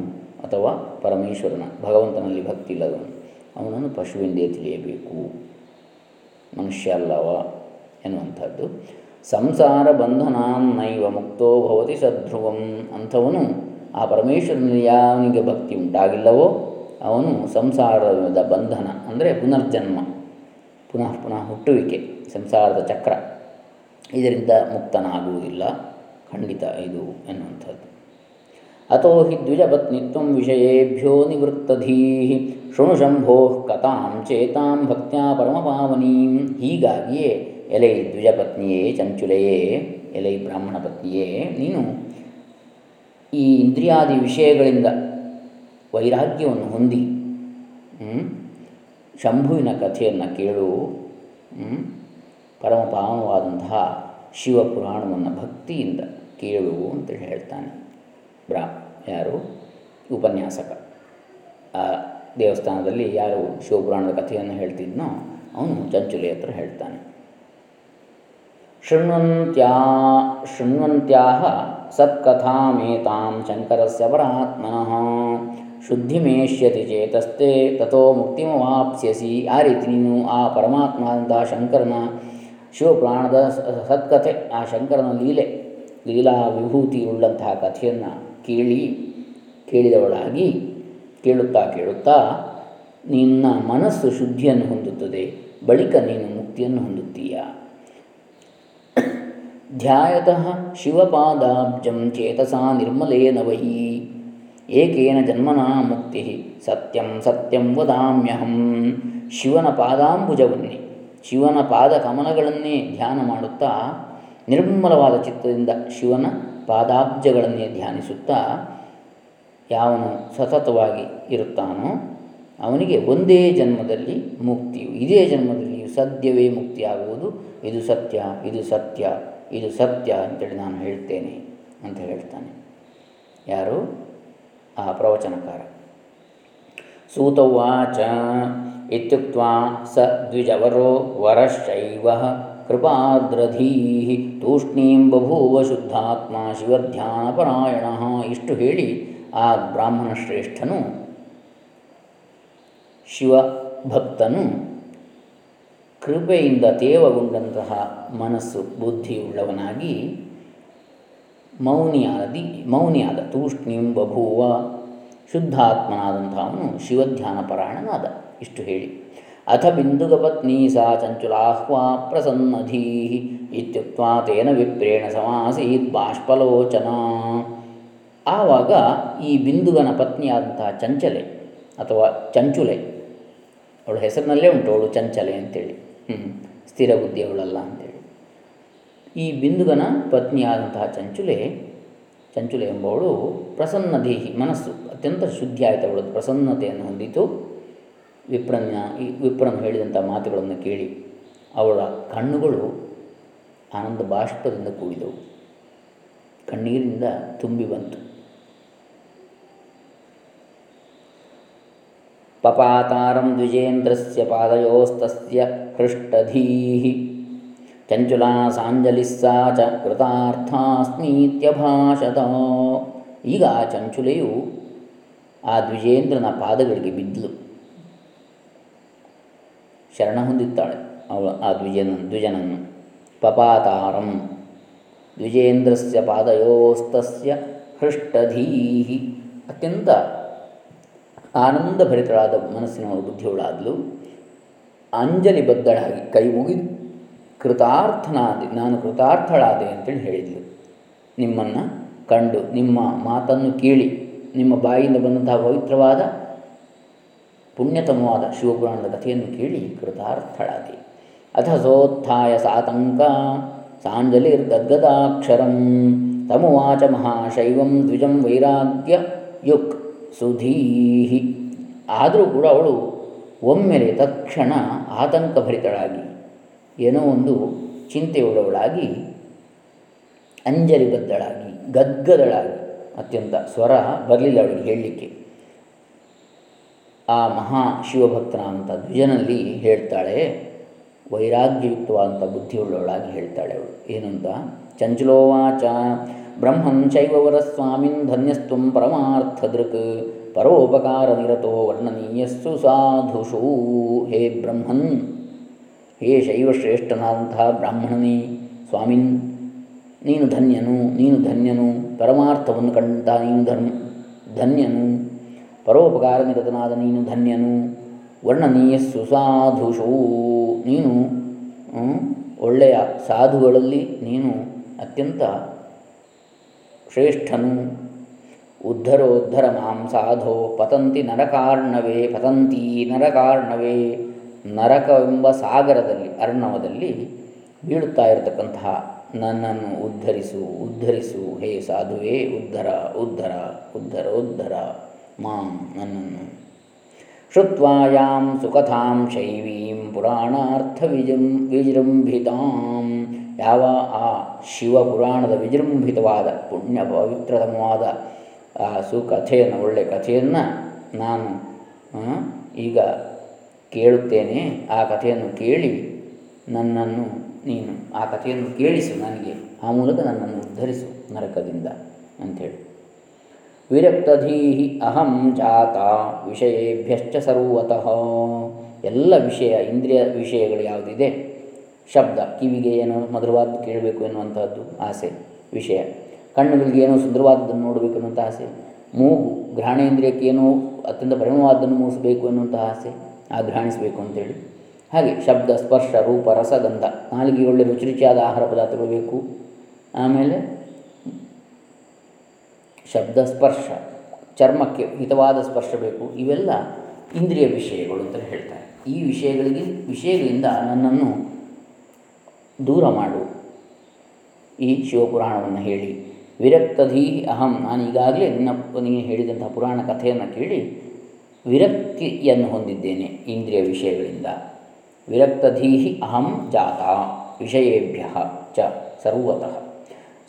ಅಥವಾ ಪರಮೇಶ್ವರನ, ಭಗವಂತನಲ್ಲಿ ಭಕ್ತಿ ಇಲ್ಲದವನು, ಅವನನ್ನು ಪಶುವೆಂದೇ ತಿಳಿಯಬೇಕು. ಮನುಷ್ಯ ಅಲ್ಲವ? ಎನ್ನುವಂಥದ್ದು. ಸಂಸಾರ ಬಂಧನಾನ್ನೈವ ಮುಕ್ತೋ ಭವತಿ ಸಧ್ರುವಂ ಅಂಥವನು ಆ ಪರಮೇಶ್ವರನಲ್ಲಿ ಯಾವನಿಗೆ ಭಕ್ತಿ ಉಂಟಾಗಿಲ್ಲವೋ ಅವನು ಸಂಸಾರದ ಬಂಧನ, ಅಂದರೆ ಪುನರ್ಜನ್ಮ, ಪುನಃ ಪುನಃ ಹುಟ್ಟುವಿಕೆ, ಸಂಸಾರದ ಚಕ್ರ. ಇದರಿಂದ ಮುಕ್ತನಾಗುವುದಿಲ್ಲ. ಖಂಡಿತ ಇದು ಎನ್ನುವಂಥದ್ದು. ಅಥೋ ಹಿ ದ್ವಿಜಪತ್ನಿತ್ವ ವಿಷಯೇಭ್ಯೋ ನಿವೃತ್ತಧೀ ಶೃಣು ಶಂಭೋ ಕಥಾಂ ಚೇತಾಂ ಭಕ್ತ್ಯಾ ಪರಮಪಾವನೀಂ. ಹೀಗಾಗಿಯೇ ಎಲೆ ದ್ವಿಜಪತ್ನಿಯೇ ಚಂಚುಲೆಯೇ, ಎಲೆ ಬ್ರಾಹ್ಮಣ ಪತ್ನಿಯೇ ನೀನು ಈ ಇಂದ್ರಿಯಾದಿ ವಿಷಯಗಳಿಂದ ವೈರಾಗ್ಯವನ್ನು ಹೊಂದಿ ಶಂಭುವಿನ ಕಥೆಯನ್ನು ಕೇಳು ಪರಮ ಪಾವನವಾದಂತಹ ಶಿವಪುರಾಣವನ್ನು ಭಕ್ತಿಯಿಂದ ಕೇಳು ಅಂತ ಹೇಳ್ತಾನೆ. ಬ್ರಾ, ಯಾರು? ಉಪನ್ಯಾಸಕ. ಆ ದೇವಸ್ಥಾನದಲ್ಲಿ ಯಾರು ಶಿವಪುರಾಣದ ಕಥೆಯನ್ನು ಹೇಳ್ತಿದ್ನೋ ಅವನು ಚಂಚುಲಿ ಹತ್ರ ಹೇಳ್ತಾನೆ. ಶೃಣ್ವಂತ್ಯಾ ಶೃಣ್ವಂತ್ಯಾ ಸತ್ಕಥಾಮೇತಾಂ ಶಂಕರಸ್ಯ ಪರಾತ್ಮನಃ ಶುದ್ಧಿಮೇಷ್ಯತಿ ಚೇತಸ್ತೆ ತಥೋ ಮುಕ್ತಿಮವಾಪ್ಸ್ಯಸಿ, ಆ ರೀತಿ ನೀನು ಆ ಪರಮಾತ್ಮಾದಂತಹ ಶಂಕರನ ಶಿವಪುರಾಣದ ಸತ್ಕಥೆ, ಆ ಶಂಕರನ ಲೀಲೆ, ಲೀಲಾ ವಿಭೂತಿ ಉಳ್ಳಂತಹ ಕಥೆಯನ್ನು ಕೇಳಿ, ಕೇಳಿದವಳಾಗಿ ಕೇಳುತ್ತಾ ಕೇಳುತ್ತಾ, ನಿನ್ನ ಮನಸ್ಸು ಶುದ್ಧಿಯನ್ನು ಹೊಂದುತ್ತದೆ, ಬಳಿಕ ನೀನು ಮುಕ್ತಿಯನ್ನು ಹೊಂದುತ್ತೀಯ? ಧ್ಯಾಯತಃ ಚೇತಸಾ ನಿರ್ಮಲೇನ ವಹಿ ಏಕೇನ ಜನ್ಮನಾ ಮುಕ್ತಿ ಸತ್ಯಂ ಸತ್ಯಂ ವದಾಮ್ಯಹಂ ಶಿವನ ಪಾದಾಂಬುಜವನ್ನೇ ಶಿವನ ಪಾದ ಕಮಲಗಳನ್ನೇ ಧ್ಯಾನ ಮಾಡುತ್ತಾ, ನಿರ್ಮಲವಾದ ಚಿತ್ತದಿಂದ ಶಿವನ ಪಾದಾಬ್ಜಗಳನ್ನೇ ಧ್ಯಾನಿಸುತ್ತಾ, ಯಾವನು ಸತತವಾಗಿ ಇರುತ್ತಾನೋ, ಅವನಿಗೆ ಒಂದೇ ಜನ್ಮದಲ್ಲಿ ಮುಕ್ತಿಯು, ಇದೇ ಜನ್ಮದಲ್ಲಿಯೂ ಸದ್ಯವೇ ಮುಕ್ತಿಯಾಗುವುದು. ಇದು ಸತ್ಯ ಇದು ಸತ್ಯ. ಇದು ಸತ್ಯ ಅಂತೇಳಿ ನಾನು ಹೇಳ್ತೇನೆ ಅಂತ ಹೇಳ್ತಾನೆ. ಯಾರು? ಆ ಪ್ರವಚನಕಾರ. ಸೂತವಾಚ ಇತ್ಯುಕ್ತ ಸ ದ್ವಿಜವರೋ ವರಶೈವ ಕೃಪಾದ್ರಧೀ ತೂಷ್ಣೀಂ ಬಭೂವ ಶುದ್ಧಾತ್ಮ ಶಿವಧ್ಯಾನಪರಾಯಣ ಇಷ್ಟು ಹೇಳಿ ಆ ಬ್ರಾಹ್ಮಣ ಶ್ರೇಷ್ಠನು, ಶಿವಭಕ್ತನು ಕೃಪೆಯಿಂದ ತೇವಗೊಂಡಂತಹ ಮನಸ್ಸು ಬುದ್ಧಿಯುಳ್ಳವನಾಗಿ ಮೌನಿಯಾದಿ, ಮೌನಿಯಾದ ತೂಷ್ಣೀಂ ಬಭೂವ ಶುದ್ಧಾತ್ಮನಾದಂಥವನು ಶಿವಧ್ಯಾನ ಪರಾಯಣನಾದ. ಇಷ್ಟು ಹೇಳಿ. ಅಥ ಬಿಂದುಗಪತ್ನಿ ಸಾ ಚಂಚುಲಾಹ್ವಾ ಪ್ರಸನ್ನಧೀ ಇತ್ಯುಕ್ತ ತೇನ ವಿಪ್ರೇಣ ಸಮಾಸೀತ್ ಬಾಷ್ಪಲೋಚನ. ಆವಾಗ ಈ ಬಿಂದುಗನ ಪತ್ನಿಯಾದಂತಹ ಚಂಚಲೆ ಅಥವಾ ಚಂಚುಲೆ, ಅವಳ ಹೆಸರಿನಲ್ಲೇ ಉಂಟು ಅವಳು ಚಂಚಲೆ ಅಂತೇಳಿ. ಸ್ಥಿರ ಬುದ್ಧಿಯವಳಲ್ಲ ಅಂತೇಳಿ. ಈ ಬಿಂದುಗನ ಪತ್ನಿಯಾದಂತಹ ಚಂಚುಲೆ ಚಂಚುಲೆ ಎಂಬವಳು ಪ್ರಸನ್ನ ದೇಹಿ ಮನಸ್ಸು, ಅತ್ಯಂತ ಶುದ್ಧಿ ಆಯಿತು ಅವಳದು ಪ್ರಸನ್ನತೆಯನ್ನು ಹೊಂದಿತು. ವಿಪ್ರನ ಈ ವಿಪ್ರನು ಹೇಳಿದಂಥ ಮಾತುಗಳನ್ನು ಕೇಳಿ ಅವಳ ಕಣ್ಣುಗಳು ಆನಂದ ಬಾಷ್ಪದಿಂದ ಕೂಡಿದವು. ಕಣ್ಣೀರಿನಿಂದ ತುಂಬಿ ಬಂತು. ಪಪಾತಾರಂ ದ್ವಿಜೇಂದ್ರಸ್ಯ ಪಾದಯೋಸ್ತಸ್ಯ ಹೃಷ್ಟಧೀಃ ಚಂಚುಲಾ ಸಾಂಜಲಿಸ್ಸಾ ಚ ಕೃತಾರ್ಥಾಸ್ಮೀತ್ಯಭಾಷತ ಈಗ ಆ ಚಂಚುಲೆಯು ಆ ದ್ವಿಜೇಂದ್ರನ ಪಾದಗಳಿಗೆ ಬಿದ್ದಲು ಶರಣ ಹೊಂದಿದ್ದಾಳೆ ಅವಳ ಆ ದ್ವಿಜನ ದ್ವಿಜನನ್ನು. ಪಪಾತಾರಂ ದ್ವಿಜೇಂದ್ರಸ್ಯ ಪಾದಯೋಸ್ತಸ್ಯ ಹೃಷ್ಟಧೀಹಿ. ಅತ್ಯಂತ ಆನಂದಭರಿತಳಾದ ಮನಸ್ಸಿನವಳು ಬುದ್ಧಿಯವಳಾದಲು. ಅಂಜಲಿ ಬದ್ಧಳಾಗಿ ಕೈ ಮುಗಿದು ಕೃತಾರ್ಥನಾದೆ, ನಾನು ಕೃತಾರ್ಥಳಾದೆ ಅಂತೇಳಿ ಹೇಳಿದ್ಲು. ನಿಮ್ಮನ್ನು ಕಂಡು, ನಿಮ್ಮ ಮಾತನ್ನು ಕೇಳಿ, ನಿಮ್ಮ ಬಾಯಿಯಿಂದ ಬಂದಂತಹ ಪವಿತ್ರವಾದ, ಪುಣ್ಯತಮವಾದ ಶಿವಪುರಾಣದ ಕಥೆಯನ್ನು ಕೇಳಿ ಕೃತಾರ್ಥಳಾದೆ. ಅಥ ಸೋತ್ಥಾಯ ಸಾತಂಕ ಸಾಂಜಲಿರ್ಗದ್ಗದಾಕ್ಷರಂ ತಮುವಾಚ ಮಹಾಶೈವಂ ದ್ವಿಜಂ ವೈರಾಗ್ಯ ಯುಕ್. ಸುಧೀಹಿ. ಆದರೂ ಕೂಡ ಅವಳು ಒಮ್ಮೆಲೆ ತಕ್ಷಣ ಆತಂಕಭರಿತಳಾಗಿ ಏನೋ ಒಂದು ಚಿಂತೆಯುಳ್ಳವಳಾಗಿ ಅಂಜಲಿಬದ್ದಳಾಗಿ ಗದ್ಗದಳಾಗಿ, ಅತ್ಯಂತ ಸ್ವರ ಬರಲಿಲ್ಲ ಅವಳಿಗೆ ಹೇಳಲಿಕ್ಕೆ. ಆ ಮಹಾ ಶಿವಭಕ್ತನಾದಂಥ ದ್ವಿಜನಲ್ಲಿ ಹೇಳ್ತಾಳೆ, ವೈರಾಗ್ಯಯುಕ್ತವಾದಂಥ ಬುದ್ಧಿಯುಳ್ಳವಳಾಗಿ ಹೇಳ್ತಾಳೆ ಅವಳು. ಏನಂತ? ಚಂಚಲೋವಾಚ ಬ್ರಹ್ಮನ್ ವರಸ್ವಾಮಿನ್ ಸ್ವಾಮಿನ್ ಧನ್ಯಸ್ತ್ವಂ ಪರಮಾರ್ಥದೃಕ್. ಪರೋಪಕಾರ ನಿರತೋ ವರ್ಣನೀಯಸ್ಸು ಸಾಧುಷೂ. ಹೇ ಬ್ರಹ್ಮನ್ ಹೇ ಶೈವಶ್ರೇಷ್ಠನಾದಂತಹ ಬ್ರಾಹ್ಮಣನೇ, ಸ್ವಾಮಿನ್, ನೀನು ಧನ್ಯನು ನೀನು ಧನ್ಯನು, ಪರಮಾರ್ಥವನ್ನು ಕಂಡಂತಹ ನೀನು ಧರ್ಮ ಧನ್ಯನು, ಪರೋಪಕಾರ ನಿರತನಾದ ನೀನು ಧನ್ಯನು ವರ್ಣನೀಯ ಸುಸಾಧುಷೂ ನೀನು ಒಳ್ಳೆಯ ಸಾಧುಗಳಲ್ಲಿ ನೀನು ಅತ್ಯಂತ ಶ್ರೇಷ್ಠನು. ಉದ್ಧರೋದ್ಧರ ಮಾಂ ಸಾಧೋ, ಪತಂತಿ ನರಕಾರ್ಣವೇ ಪತಂತಿ ನರಕಾರ್ಣವೇ. ನರಕವೆಂಬ ಸಾಗರದಲ್ಲಿ, ಅರ್ಣವದಲ್ಲಿ ಬೀಳುತ್ತಾ ಇರತಕ್ಕಂತಹ ನನ್ನನ್ನು ಉದ್ಧರಿಸು ಉದ್ಧರಿಸು. ಹೇ ಸಾಧುವೇ, ಉದ್ಧರ ಉದ್ಧರ ಉದ್ಧರ ಉದ್ಧರ ಮಾಂ ನನ್ನನ್ನು. ಶ್ರುತ್ವಾಯಾಂ ಸುಕಥಾಂ ಶೈವೀಂ ಪುರಾಣಾರ್ಥ ವಿಜೃಂ ವಿಜೃಂಭಿತಾಂ. ಯಾವ ಆ ಶಿವಪುರಾಣದ ವಿಜೃಂಭಿತವಾದ ಪುಣ್ಯ ಪವಿತ್ರತಮವಾದ ಆ ಸುಕಥೆಯನ್ನು ಒಳ್ಳೆಯ ಕಥೆಯನ್ನು ನಾನು ಈಗ ಕೇಳುತ್ತೇನೆ. ಆ ಕಥೆಯನ್ನು ಕೇಳಿ ನನ್ನನ್ನು, ನೀನು ಆ ಕಥೆಯನ್ನು ಕೇಳಿಸು ನನಗೆ. ಆ ಮೂಲಕ ನನ್ನನ್ನು ಉದ್ಧರಿಸು ನರಕದಿಂದ ಅಂಥೇಳಿ. ವಿರಕ್ತಧೀಹಿ ಅಹಂ ಜಾತ ವಿಷಯೇಭ್ಯಶ್ಚ ಸರ್ವತಃ. ಎಲ್ಲ ವಿಷಯ, ಇಂದ್ರಿಯ ವಿಷಯಗಳು ಯಾವುದಿದೆ? ಶಬ್ದ, ಕಿವಿಗೆ ಏನೋ ಮಧುರವಾದ್ದು ಕೇಳಬೇಕು ಎನ್ನುವಂಥದ್ದು ಆಸೆ, ವಿಷಯ. ಕಣ್ಣುಗಳಿಗೆ ಏನೋ ಸುಂದರವಾದದ್ದನ್ನು ನೋಡಬೇಕು ಎನ್ನುವಂಥ ಆಸೆ. ಮೂಗು, ಘ್ರಾಣೇಂದ್ರಿಯಕ್ಕೆ ಏನೋ ಅತ್ಯಂತ ಪರಿಮಳವಾದನ್ನು ಮೂಸಬೇಕು ಎನ್ನುವಂಥ ಆಸೆ. ಆ ಘ್ರಾಣಿಸಬೇಕು ಅಂತೇಳಿ. ಹಾಗೆ ಶಬ್ದ, ಸ್ಪರ್ಶ, ರೂಪ, ರಸಗಂಧ ನಾಲಿಗೆ ಒಳ್ಳೆ ರುಚಿ ರುಚಿಯಾದ ಆಹಾರ ಪದಾರ್ಥಗಳು ಬೇಕು. ಆಮೇಲೆ ಶಬ್ದ, ಸ್ಪರ್ಶ, ಚರ್ಮಕ್ಕೆ ಹಿತವಾದ ಸ್ಪರ್ಶ ಬೇಕು. ಇವೆಲ್ಲ ಇಂದ್ರಿಯ ವಿಷಯಗಳು ಅಂತ ಹೇಳ್ತಾರೆ. ಈ ವಿಷಯಗಳಿಗೆ, ವಿಷಯಗಳಿಂದ ನನ್ನನ್ನು ದೂರ ಮಾಡು. ಈ ಶಿವಪುರಾಣವನ್ನು ಹೇಳಿ. ವಿರಕ್ತಧೀ ಅಹಂ, ನಾನು ಈಗಾಗಲೇ ನಿನ್ನ, ನೀನು ಹೇಳಿದಂತಹ ಪುರಾಣ ಕಥೆಯನ್ನು ಕೇಳಿ ವಿರಕ್ತಿಯನ್ನು ಹೊಂದಿದ್ದೇನೆ ಇಂದ್ರಿಯ ವಿಷಯಗಳಿಂದ. ವಿರಕ್ತಧೀಹಿ ಅಹಂ ಜಾತ ವಿಷಯೇಭ್ಯ ಚ ಸರ್ವತಃ.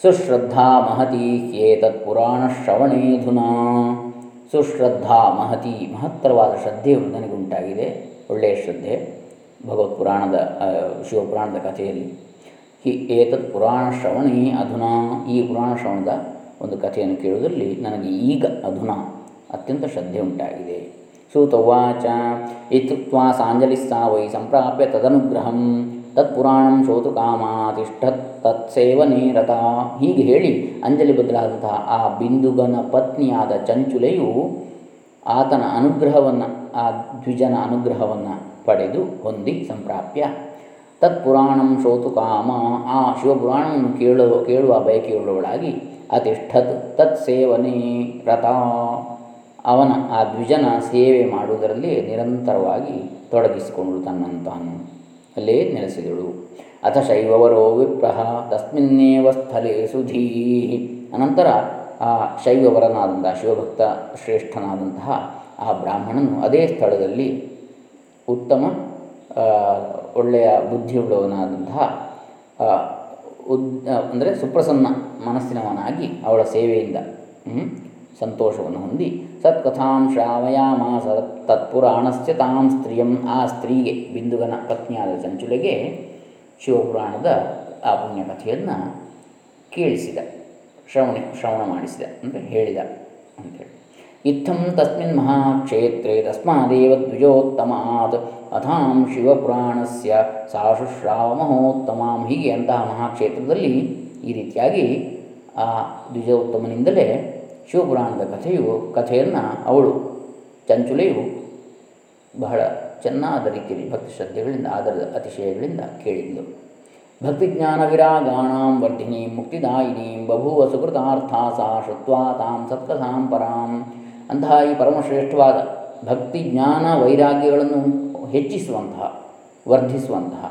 ಸುಶ್ರದ್ಧಾ ಮಹತಿ ಏತತ್ ಪುರಾಣಶ್ರವಣೇಧುನಾ ಸುಶ್ರದ್ಧಾ ಮಹತಿ ಮಹತ್ತರವಾದ ಶ್ರದ್ಧೆಯು ನನಗುಂಟಾಗಿದೆ ಒಳ್ಳೆಯ ಶ್ರದ್ಧೆ. ಭಗವತ್ ಪುರಾಣದ ಶಿವಪುರಾಣದ ಕಥೆಯಲ್ಲಿ. ಹಿ, ಏತತ್ ಪುರಾಣ ಶ್ರವಣಿ ಅಧುನಾ, ಈ ಪುರಾಣ ಶ್ರವಣದ ಒಂದು ಕಥೆಯನ್ನು ಕೇಳುವುದರಲ್ಲಿ ನನಗೆ ಈಗ ಅಧುನಾ ಅತ್ಯಂತ ಶ್ರದ್ಧೆ ಉಂಟಾಗಿದೆ. ಸೂತವಾಚ ಇತ್ಯುಕ್ತ್ವಾ ಸಾಂಜಲಿಸ್ಸಾ ವೈ ಸಂಪ್ರಾಪ್ಯ ತದನುಗ್ರಹಂ ತತ್ಪುರಾಣಂ ಶೋತು ತಿಷ್ಠತ್ ತತ್ಸೇವನೇ ರಥ ಹೀಗೆ ಹೇಳಿ ಅಂಜಲಿ ಬದಲಾದಂತಹ ಆ ಬಿಂದುಗನ ಪತ್ನಿಯಾದ ಚಂಚುಲೆಯು ಆತನ ಅನುಗ್ರಹವನ್ನು, ಆ ದ್ವಿಜನ ಅನುಗ್ರಹವನ್ನು ಪಡೆದು ಹೊಂದಿ ಸಂಪ್ರಾಪ್ಯ. ತತ್ಪುರಾಣಂ ಶೋತು ಕಾಮ. ಆ ಶಿವಪುರಾಣವನ್ನು ಕೇಳುವ ಕೇಳುವ ಬಯಕೆಯುಳ್ಳವಳಾಗಿ ಅತಿಷ್ಠತ್ ತತ್ ಸೇವನೆ ರಥ ಅವನ ಆ ದ್ವಿಜನ ಸೇವೆ ಮಾಡುವುದರಲ್ಲಿ ನಿರಂತರವಾಗಿ ತೊಡಗಿಸಿಕೊಂಡು ತನ್ನಂತಾನು. ತಾನು ಅಲ್ಲೇ ನೆಲೆಸಿದಳು. ಅಥ ಶೈವವರೋ ವಿಪ್ರಹ, ತಸ್ಮಿನ್ನೇವ ಸ್ಥಳೇ ಸುಧೀ. ಅನಂತರ ಆ ಶೈವವರನಾದಂತಹ ಶಿವಭಕ್ತ ಶ್ರೇಷ್ಠನಾದಂತಹ ಆ ಬ್ರಾಹ್ಮಣನು ಅದೇ ಸ್ಥಳದಲ್ಲಿ ಉತ್ತಮ ಒಳ್ಳೆಯ ಬುದ್ಧಿಯುಳ್ಳವನಾದಂತಹ ಉದ್ ಅಂದರೆ ಸುಪ್ರಸನ್ನ ಮನಸ್ಸಿನವನಾಗಿ ಅವಳ ಸೇವೆಯಿಂದ ಸಂತೋಷವನ್ನು ಹೊಂದಿ ಸತ್ಕಥಾಂ ಶ್ರಾವಯಾಮಾಸ ತತ್ಪುರಾಣಸ್ಯ ತಾಂ ಸ್ತ್ರೀಯಂ ಆ ಸ್ತ್ರೀಗೆ ಬಿಂದುಗನ ಪತ್ನಿಯಾದ ಚಂಚುಲೆಗೆ ಶಿವಪುರಾಣದ ಆ ಪುಣ್ಯ ಕಥೆಯನ್ನು ಕೇಳಿಸಿದ, ಶ್ರವಣಿ, ಶ್ರವಣ ಮಾಡಿಸಿದ, ಅಂದರೆ ಹೇಳಿದ ಅಂತೇಳಿ ಇತ್ತಂ ತಸ್ಮಿನ್ ಮಹಾಕ್ಷೇತ್ರೇ ತಸ್ಮಾದೇವ ದ್ವಿಜೋತ್ತಮಾತ್ ಅಥಾಂ ಶಿವಪುರಾಣಸ್ಯ ಸಾಶುಶ್ರಾವ ಮಹೋತ್ತಮಾಂ ಹೀಗೆ ಅಂತಹ ಮಹಾಕ್ಷೇತ್ರದಲ್ಲಿ ಈ ರೀತಿಯಾಗಿ ಆ ದ್ವಿಜೋತ್ತಮನಿಂದಲೇ ಶಿವಪುರಾಣದ ಕಥೆಯು, ಕಥೆಯನ್ನು ಅವಳು, ಚಂಚುಲೆಯು ಬಹಳ ಚೆನ್ನಾದ ರೀತಿಯಲ್ಲಿ ಭಕ್ತಿ ಶ್ರದ್ಧೆಗಳಿಂದ, ಆದರದ ಅತಿಶಯಗಳಿಂದ ಕೇಳಿದ್ಲು. ಭಕ್ತಿಜ್ಞಾನ ವಿರಾಗಾಣಾಂ ವರ್ಧಿನೀಂ ಮುಕ್ತಿದಾಯಿನೀಂ ಬಭೂವ ಸುಕೃತಾರ್ಥ ಸಾ ಶುತ್ವಾ ತಾಂ ಸತ್ಕಥಾಂ ಪರಾಂ ಅಂತಹ ಈ ಪರಮಶ್ರೇಷ್ಠವಾದ ಭಕ್ತಿ, ಜ್ಞಾನ, ವೈರಾಗ್ಯಗಳನ್ನು ಹೆಚ್ಚಿಸುವಂತಹ, ವರ್ಧಿಸುವಂತಹ,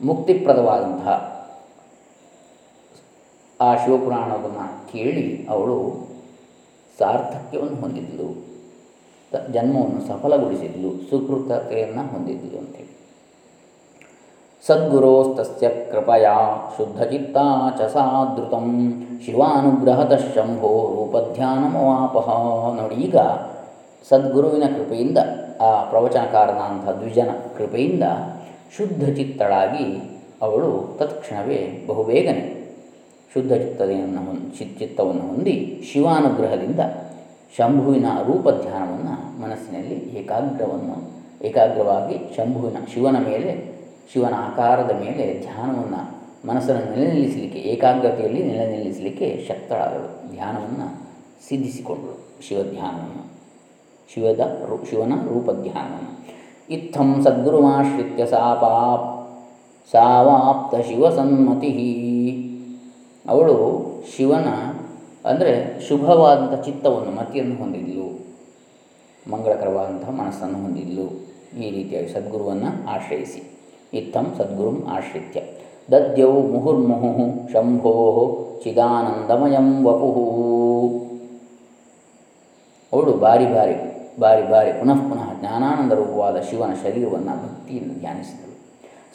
ಮುಕ್ತಿಪ್ರದವಾದಂತಹ ಆ ಶಿವಪುರಾಣವನ್ನು ಕೇಳಿ ಅವಳು ಸಾರ್ಥಕ್ಯವನ್ನು ಹೊಂದಿದ್ಲು ಜನ್ಮವನ್ನು ಸಫಲಗೊಳಿಸಿದ್ಲು, ಸುಕೃತತೆಯನ್ನು ಹೊಂದಿದ್ಲು ಅಂತೇಳಿ ಸದ್ಗುರೋಸ್ತಸ್ಯ ಕೃಪಯಾ ಶುದ್ಧಚಿತ್ತಾ ಚ ಸಾಧೃತ ಶಿವಾನುಗ್ರಹತಃ ಶಂಭೋ ರೂಪಧ್ಯಾನಮವಾಪಹ ನೋಡಿ ಸದ್ಗುರುವಿನ ಕೃಪೆಯಿಂದ, ಆ ಪ್ರವಚನಕಾರನಾಂಥ ದ್ವಿಜನ ಕೃಪೆಯಿಂದ ಶುದ್ಧಚಿತ್ತಳಾಗಿ ಅವಳು ತತ್ಕ್ಷಣವೇ ಬಹುಬೇಗನೆ ಶುದ್ಧ ಚಿತ್ತತೆಯನ್ನು ಚಿತ್ತವನ್ನು ಹೊಂದಿ ಶಿವಾನುಗ್ರಹದಿಂದ ಶಂಭುವಿನ ರೂಪಧ್ಯಾನವನ್ನು ಮನಸ್ಸಿನಲ್ಲಿ ಏಕಾಗ್ರವನ್ನು, ಏಕಾಗ್ರವಾಗಿ ಶಂಭುವಿನ, ಶಿವನ ಮೇಲೆ ಶಿವನ ಆಕಾರದ ಮೇಲೆ ಧ್ಯಾನವನ್ನು ಮನಸ್ಸನ್ನು ನೆಲೆ ನಿಲ್ಲಿಸಲಿಕ್ಕೆ ಏಕಾಗ್ರತೆಯಲ್ಲಿ ನೆಲೆ ನಿಲ್ಲಿಸಲಿಕ್ಕೆ ಶಕ್ತಳಾದಳು. ಧ್ಯಾನವನ್ನು ಸಿದ್ಧಿಸಿಕೊಂಡಳು ಶಿವಧ್ಯಾನವನ್ನು ಶಿವದ ರೂ, ಶಿವನ ರೂಪಧ್ಯಾನವನ್ನು ಇತ್ತಂ ಸದ್ಗುರುಮಾಶ್ರಿತ್ಯ ಸಾಪಾಪ್, ಸಾವಾಪ್ತ ಶಿವಸನ್ಮತಿ. ಅವಳು ಶಿವನ, ಅಂದರೆ ಶುಭವಾದಂಥ ಚಿತ್ತವನ್ನು, ಮತಿಯನ್ನು ಹೊಂದಿದ್ಲು, ಮಂಗಳಕರವಾದಂತಹ ಮನಸ್ಸನ್ನು ಹೊಂದಿದ್ಲು. ಈ ರೀತಿಯಾಗಿ ಸದ್ಗುರುವನ್ನು ಆಶ್ರಯಿಸಿ. ಇತ್ತಂ ಸದ್ಗುರುಂ ಆಶ್ರಿತ್ಯ. ದದ್ಯೌ ಮುಹುರ್ಮುಹು ಶಂಭೋ ಚಿದಾನಂದಮಯಂ ವಪುಃ. ಅವಳು ಬಾರಿ ಬಾರಿ ಬಾರಿ ಬಾರಿ ಪುನಃ ಪುನಃ ಜ್ಞಾನಾನಂದ ರೂಪವಾದ ಶಿವನ ಶರೀರವನ್ನು ಭಕ್ತಿಯಿಂದ ಧ್ಯಾನಿಸಿದಳು.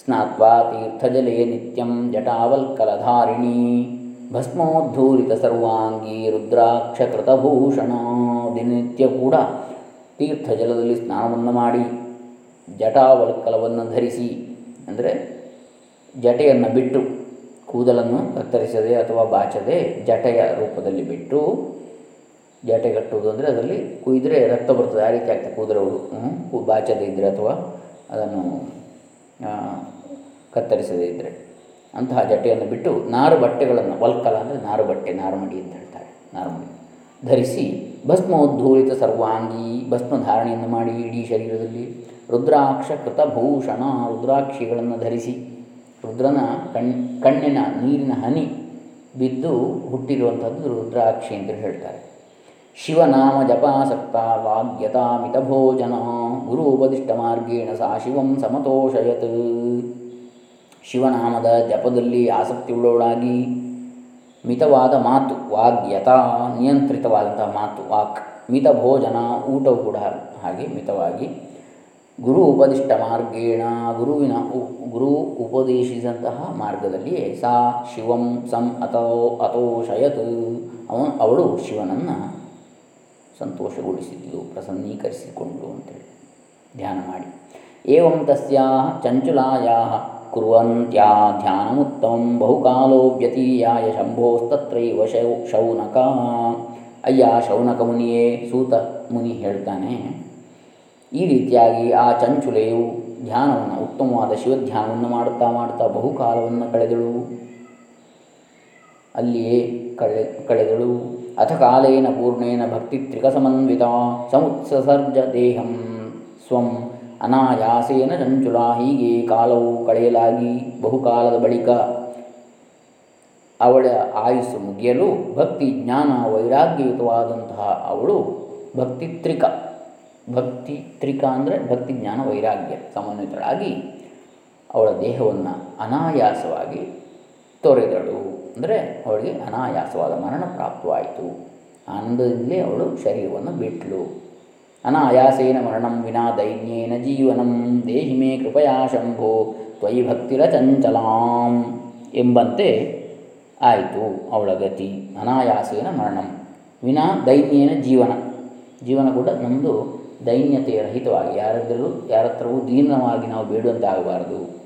ಸ್ನಾತ್ವಾ ತೀರ್ಥಜಲೇ ನಿತ್ಯಂ ಜಟಾವಲ್ಕಲಧಾರಿಣಿ ಭಸ್ಮೋದ್ಧೂರಿತ ಸರ್ವಾಂಗಿ ರುದ್ರಾಕ್ಷಕೃತಭೂಷಣ ದಿನನಿತ್ಯ ಕೂಡ ತೀರ್ಥಜಲದಲ್ಲಿ ಸ್ನಾನವನ್ನು ಮಾಡಿ ಜಟಾವಲ್ಕಲವನ್ನು ಧರಿಸಿ ಅಂದರೆ ಜಟೆಯನ್ನು ಬಿಟ್ಟು ಕೂದಲನ್ನು ಕತ್ತರಿಸದೆ ಅಥವಾ ಬಾಚದೆ ಜಟೆಯ ರೂಪದಲ್ಲಿ ಬಿಟ್ಟು ಜಟೆ ಕಟ್ಟುವುದು ಅಂದರೆ ಅದರಲ್ಲಿ ಕುಯ್ದರೆ ರಕ್ತ ಬರ್ತದೆ. ಆ ರೀತಿ ಆಗ್ತದೆ ಕೂದಲುಗಳು ಬಾಚದೆ ಇದ್ದರೆ ಅಥವಾ ಅದನ್ನು ಕತ್ತರಿಸದೇ ಇದ್ದರೆ ಅಂತಹ ಜಟೆಯನ್ನು ಬಿಟ್ಟು ನಾರು ಬಟ್ಟೆಗಳನ್ನು, ವಲ್ಕಲ ಅಂದರೆ ನಾರು ಬಟ್ಟೆ ನಾರುಮಡಿ ಅಂತ ಹೇಳ್ತಾರೆ. ನಾರುಮಡಿ ಧರಿಸಿ ಭಸ್ಮೋದ್ಧೂಲಿತ ಸರ್ವಾಂಗಿ ಭಸ್ಮ ಧಾರಣೆಯನ್ನು ಮಾಡಿ ಇಡೀ ಶರೀರದಲ್ಲಿ. ರುದ್ರಾಕ್ಷ ಕೃತಭೂಷಣ ರುದ್ರಾಕ್ಷಿಗಳನ್ನು ಧರಿಸಿ ರುದ್ರನ ಕಣ್, ಕಣ್ಣಿನ ನೀರಿನ ಹನಿ ಬಿದ್ದು ಹುಟ್ಟಿರುವಂಥದ್ದು ರುದ್ರಾಕ್ಷಿ ಅಂತ ಹೇಳ್ತಾರೆ. ಶಿವನಾಮ ಜಪಾಸಕ್ತ ವಾಗ್ಯತಾ ಮಿತಭೋಜನ ಗುರುಪದಿಷ್ಟ ಮಾರ್ಗೇಣ ಸಾ ಶಿವಂ ಸಮತೋಷಯತ್. ಶಿವನಾಮದ ಜಪದಲ್ಲಿ ಆಸಕ್ತಿಯುಳ್ಳವಳಾಗಿ ಮಿತವಾದ ಮಾತು, ವಾಗ್ಯತಾ ನಿಯಂತ್ರಿತವಾದಂತಹ ಮಾತು, ವಾಕ್ ಮಿತ ಭೋಜನ ಊಟವು ಕೂಡ ಹಾಗೆ ಮಿತವಾಗಿ ಗುರು ಉಪದಿಷ್ಟ ಮಾರ್ಗೇಣ ಗುರುವಿನ ಗುರು ಉಪದೇಶಿಸಿದಂತಹ ಮಾರ್ಗದಲ್ಲಿಯೇ ಸಾ ಶಿವಂ ಸಂ ಅಥೋ ಅಥೋಷಯತ್ ಅವನು, ಅವಳು ಶಿವನನ್ನು ಸಂತೋಷಗೊಳಿಸಿದ್ಲು ಪ್ರಸನ್ನೀಕರಿಸಿಕೊಂಡು ಅಂತೇಳಿ ಧ್ಯಾನ ಮಾಡಿ. ಏವಂ ತಸ್ಯಾ ಚಂಚುಲಾಯಾ ಕುರ್ವಂತ್ಯಾ ಧ್ಯಾನಮುತ್ತಮಂ ಬಹುಕಾಲೋ ವ್ಯತೀಯಾಯ ಶಂಭೋಸ್ತತ್ರೈವ ಶೌ, ಶೌನಕ. ಅಯ್ಯ ಶೌನಕ ಮುನಿಯೇ ಸೂತ ಮುನಿ ಹೇಳ್ತಾನೆ. ಈ ರೀತಿಯಾಗಿ ಆ ಚಂಚುಲೆಯು ಧ್ಯಾನವನ್ನು, ಉತ್ತಮವಾದ ಶಿವಧ್ಯಾನವನ್ನು ಮಾಡುತ್ತಾ ಮಾಡುತ್ತಾ ಬಹುಕಾಲವನ್ನು ಕಳೆದಳು. ಅಲ್ಲಿಯೇ ಕಳೆ, ಕಳೆದಳು. ಅಥ ಕಾಲೇನ ಪೂರ್ಣೇನ ಭಕ್ತಿ ಸಮನ್ವಿತ ಸಮುತ್ಸರ್ಜ ದೇಹಂ ಸ್ವಂ ಅನಾಯಾಸೇನ ಚಂಚುಲ ಹೀಗೆ ಕಾಲವು ಕಳೆಯಲಾಗಿ ಬಹುಕಾಲದ ಬಳಿಕ ಅವಳ ಆಯುಸ್ಸು ಮುಗಿಯಲು ಭಕ್ತಿ ಜ್ಞಾನ ವೈರಾಗ್ಯಯುತವಾದಂತಹ ಅವಳು ಭಕ್ತಿತ್ರಿಕ. ಭಕ್ತಿ ತ್ರಿಕ ಅಂದರೆ ಭಕ್ತಿ ಜ್ಞಾನ ವೈರಾಗ್ಯ ಸಮನ್ವಿತಳಾಗಿ ಅವಳ ದೇಹವನ್ನು ಅನಾಯಾಸವಾಗಿ ತೊರೆದಳು. ಅಂದರೆ ಅವಳಿಗೆ ಅನಾಯಾಸವಾದ ಮರಣ ಪ್ರಾಪ್ತವಾಯಿತು. ಆನಂದದಿಂದಲೇ ಅವಳು ಶರೀರವನ್ನು ಬಿಟ್ಟಳು ಅನಾಯಾಸೇನ ಮರಣಂ ವಿನಾ ದೈನ್ಯೇನ ಜೀವನಂ, ದೇಹಿ ಮೇ ಕೃಪಯಾ ಶಂಭೋ, ತ್ವಯಿ ಭಕ್ತಿರ ಚಂಚಲಾಂ ಎಂಬಂತೆ ಆಯಿತು ಅವಳ ಗತಿ. ಅನಾಯಾಸೇನ ಮರಣಂ ವಿನಾ ದೈನ್ಯೇನ ಜೀವನ. ಜೀವನ ಕೂಡ ನಮ್ಮದು ದೈನ್ಯತೆಯ ರಹಿತವಾಗಿ ಯಾರದ್ದರೂ ಯಾರ ಹತ್ರವೂ ದೀನವಾಗಿ ನಾವು ಬೇಡುವಂತಾಗಬಾರದು.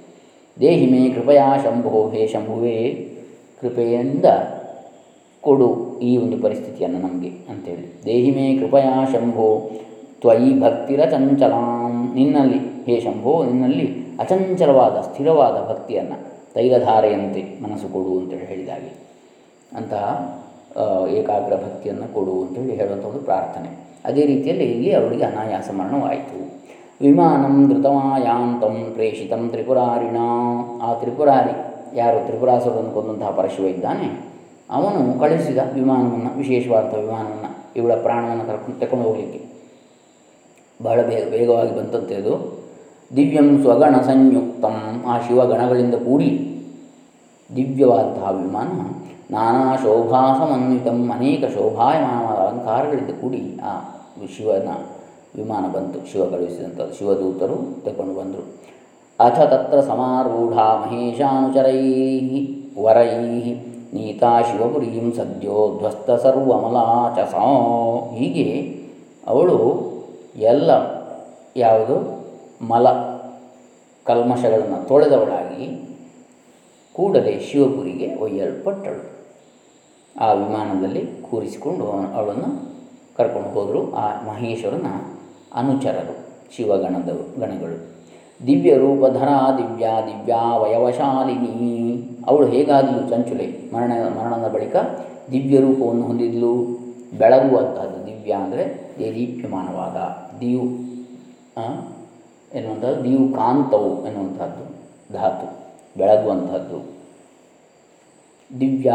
ದೇಹಿ ಮೇ ಕೃಪಯಾ ಶಂಭೋ, ಹೇ ಶಂಭುವೇ, ಕೃಪೆಯಿಂದ ಕೊಡು ಈ ಒಂದು ಪರಿಸ್ಥಿತಿಯನ್ನು ನಮಗೆ ಅಂತೇಳಿ. ದೇಹಿ ಮೇ ಕೃಪಯಾ ಶಂಭೋ, ತ್ವಯಿ ಭಕ್ತಿರ ಚಂಚಲಾಂ ನಿನ್ನಲ್ಲಿ, ಹೇ ಶಂಭೋ, ನಿನ್ನಲ್ಲಿ ಅಚಂಚಲವಾದ, ಸ್ಥಿರವಾದ ಭಕ್ತಿಯನ್ನು, ತೈಲಧಾರೆಯಂತೆ ಮನಸ್ಸು ಕೊಡು ಅಂತೇಳಿ ಹೇಳಿದಾಗೆ. ಅಂತಹ ಏಕಾಗ್ರ ಭಕ್ತಿಯನ್ನು ಕೊಡು ಅಂತೇಳಿ ಹೇಳುವಂಥ ಒಂದು ಪ್ರಾರ್ಥನೆ. ಅದೇ ರೀತಿಯಲ್ಲಿ ಇಲ್ಲಿ ಅವರಿಗೆ ಅನಾಯಾಸ ಮರಣವಾಯಿತು. ವಿಮಾನಂ ಧೃತಮಾಯಾಂತಂ ಪ್ರೇಷಿತಂ ತ್ರಿಪುರಾರಿಣ. ಆ ತ್ರಿಪುರಾರಿ ಯಾರು? ತ್ರಿಪುರಾಸುರನ್ನು ಕೊಂದಂತಹ ಪರಶಿವ ಇದ್ದಾನೆ. ಅವನು ಕಳಿಸಿದ ವಿಮಾನವನ್ನು ವಿಶೇಷವಾದಂಥ ವಿಮಾನವನ್ನು ಇವಳ ಪ್ರಾಣವನ್ನು ಕರ್ಕೊಂಡು ತಗೊಂಡು ಹೋಗಲಿಕ್ಕೆ. ಬಹಳ ಬೇಗ ವೇಗವಾಗಿ ಬಂತಂತೆ ಅದು. ದಿವ್ಯಂ ಸ್ವಗಣ ಸಂಯುಕ್ತಂ. ಆ ಶಿವಗಣಗಳಿಂದ ಕೂಡಿ ದಿವ್ಯವಾದಂತಹ ವಿಮಾನ ನಾನಾ ಶೋಭಾ ಸಮನ್ವಿತಂ ಅನೇಕ ಶೋಭಾಯಮಾನವಾದ ಅಲಂಕಾರಗಳಿಂದ ಕೂಡಿ ಆ ಶಿವನ ವಿಮಾನ ಬಂತು. ಶಿವ ಕಳುಹಿಸಿದಂಥದ್ದು. ಶಿವದೂತರು ತಗೊಂಡು ಬಂದರು. ಅಥ ತತ್ರ ಸಮಾರೂಢ ಮಹೇಶಾನುಚರೈ ವರೈ ನೀತಾ ಶಿವಪುರೀಂ ಸದ್ಯೋ ಧ್ವಸ್ತ ಸರ್ವಮಲಾಚಸ ಹೀಗೆ ಅವಳು ಎಲ್ಲ ಯಾವುದು? ಮಲ ಕಲ್ಮಶಗಳನ್ನು ತೊಳೆದವಳಾಗಿ ಕೂಡಲೇ ಶಿವಪುರಿಗೆ ಒಯ್ಯಲ್ಪಟ್ಟಳು. ಆ ವಿಮಾನದಲ್ಲಿ ಕೂರಿಸಿಕೊಂಡು ಅವಳನ್ನು ಕರ್ಕೊಂಡು ಹೋದರು ಆ ಮಹೇಶ್ವರನ ಅನುಚರರು ಶಿವಗಣದವರು ಗಣಗಳು. ದಿವ್ಯ ರೂಪಧರ ದಿವ್ಯಾ ದಿವ್ಯಾ ವಯವಶಾಲಿನಿ. ಅವಳು ಹೇಗಾದಲು ಚಂಚುಲೆ? ಮರಣ ಮರಣದ ಬಳಿಕ ದಿವ್ಯ ರೂಪವನ್ನು ಹೊಂದಿದ್ಲು? ಬೆಳಗುವಂಥದ್ದು ದಿವ್ಯ ಅಂದರೆ ದೇದೀಪ್ಯಮಾನವಾದ ದಿಯು ಎನ್ನುವಂಥದ್ದು ದಿಯು ಕಾಂತವು ಎನ್ನುವಂಥದ್ದು, ಧಾತು. ಬೆಳಗುವಂಥದ್ದು ದಿವ್ಯ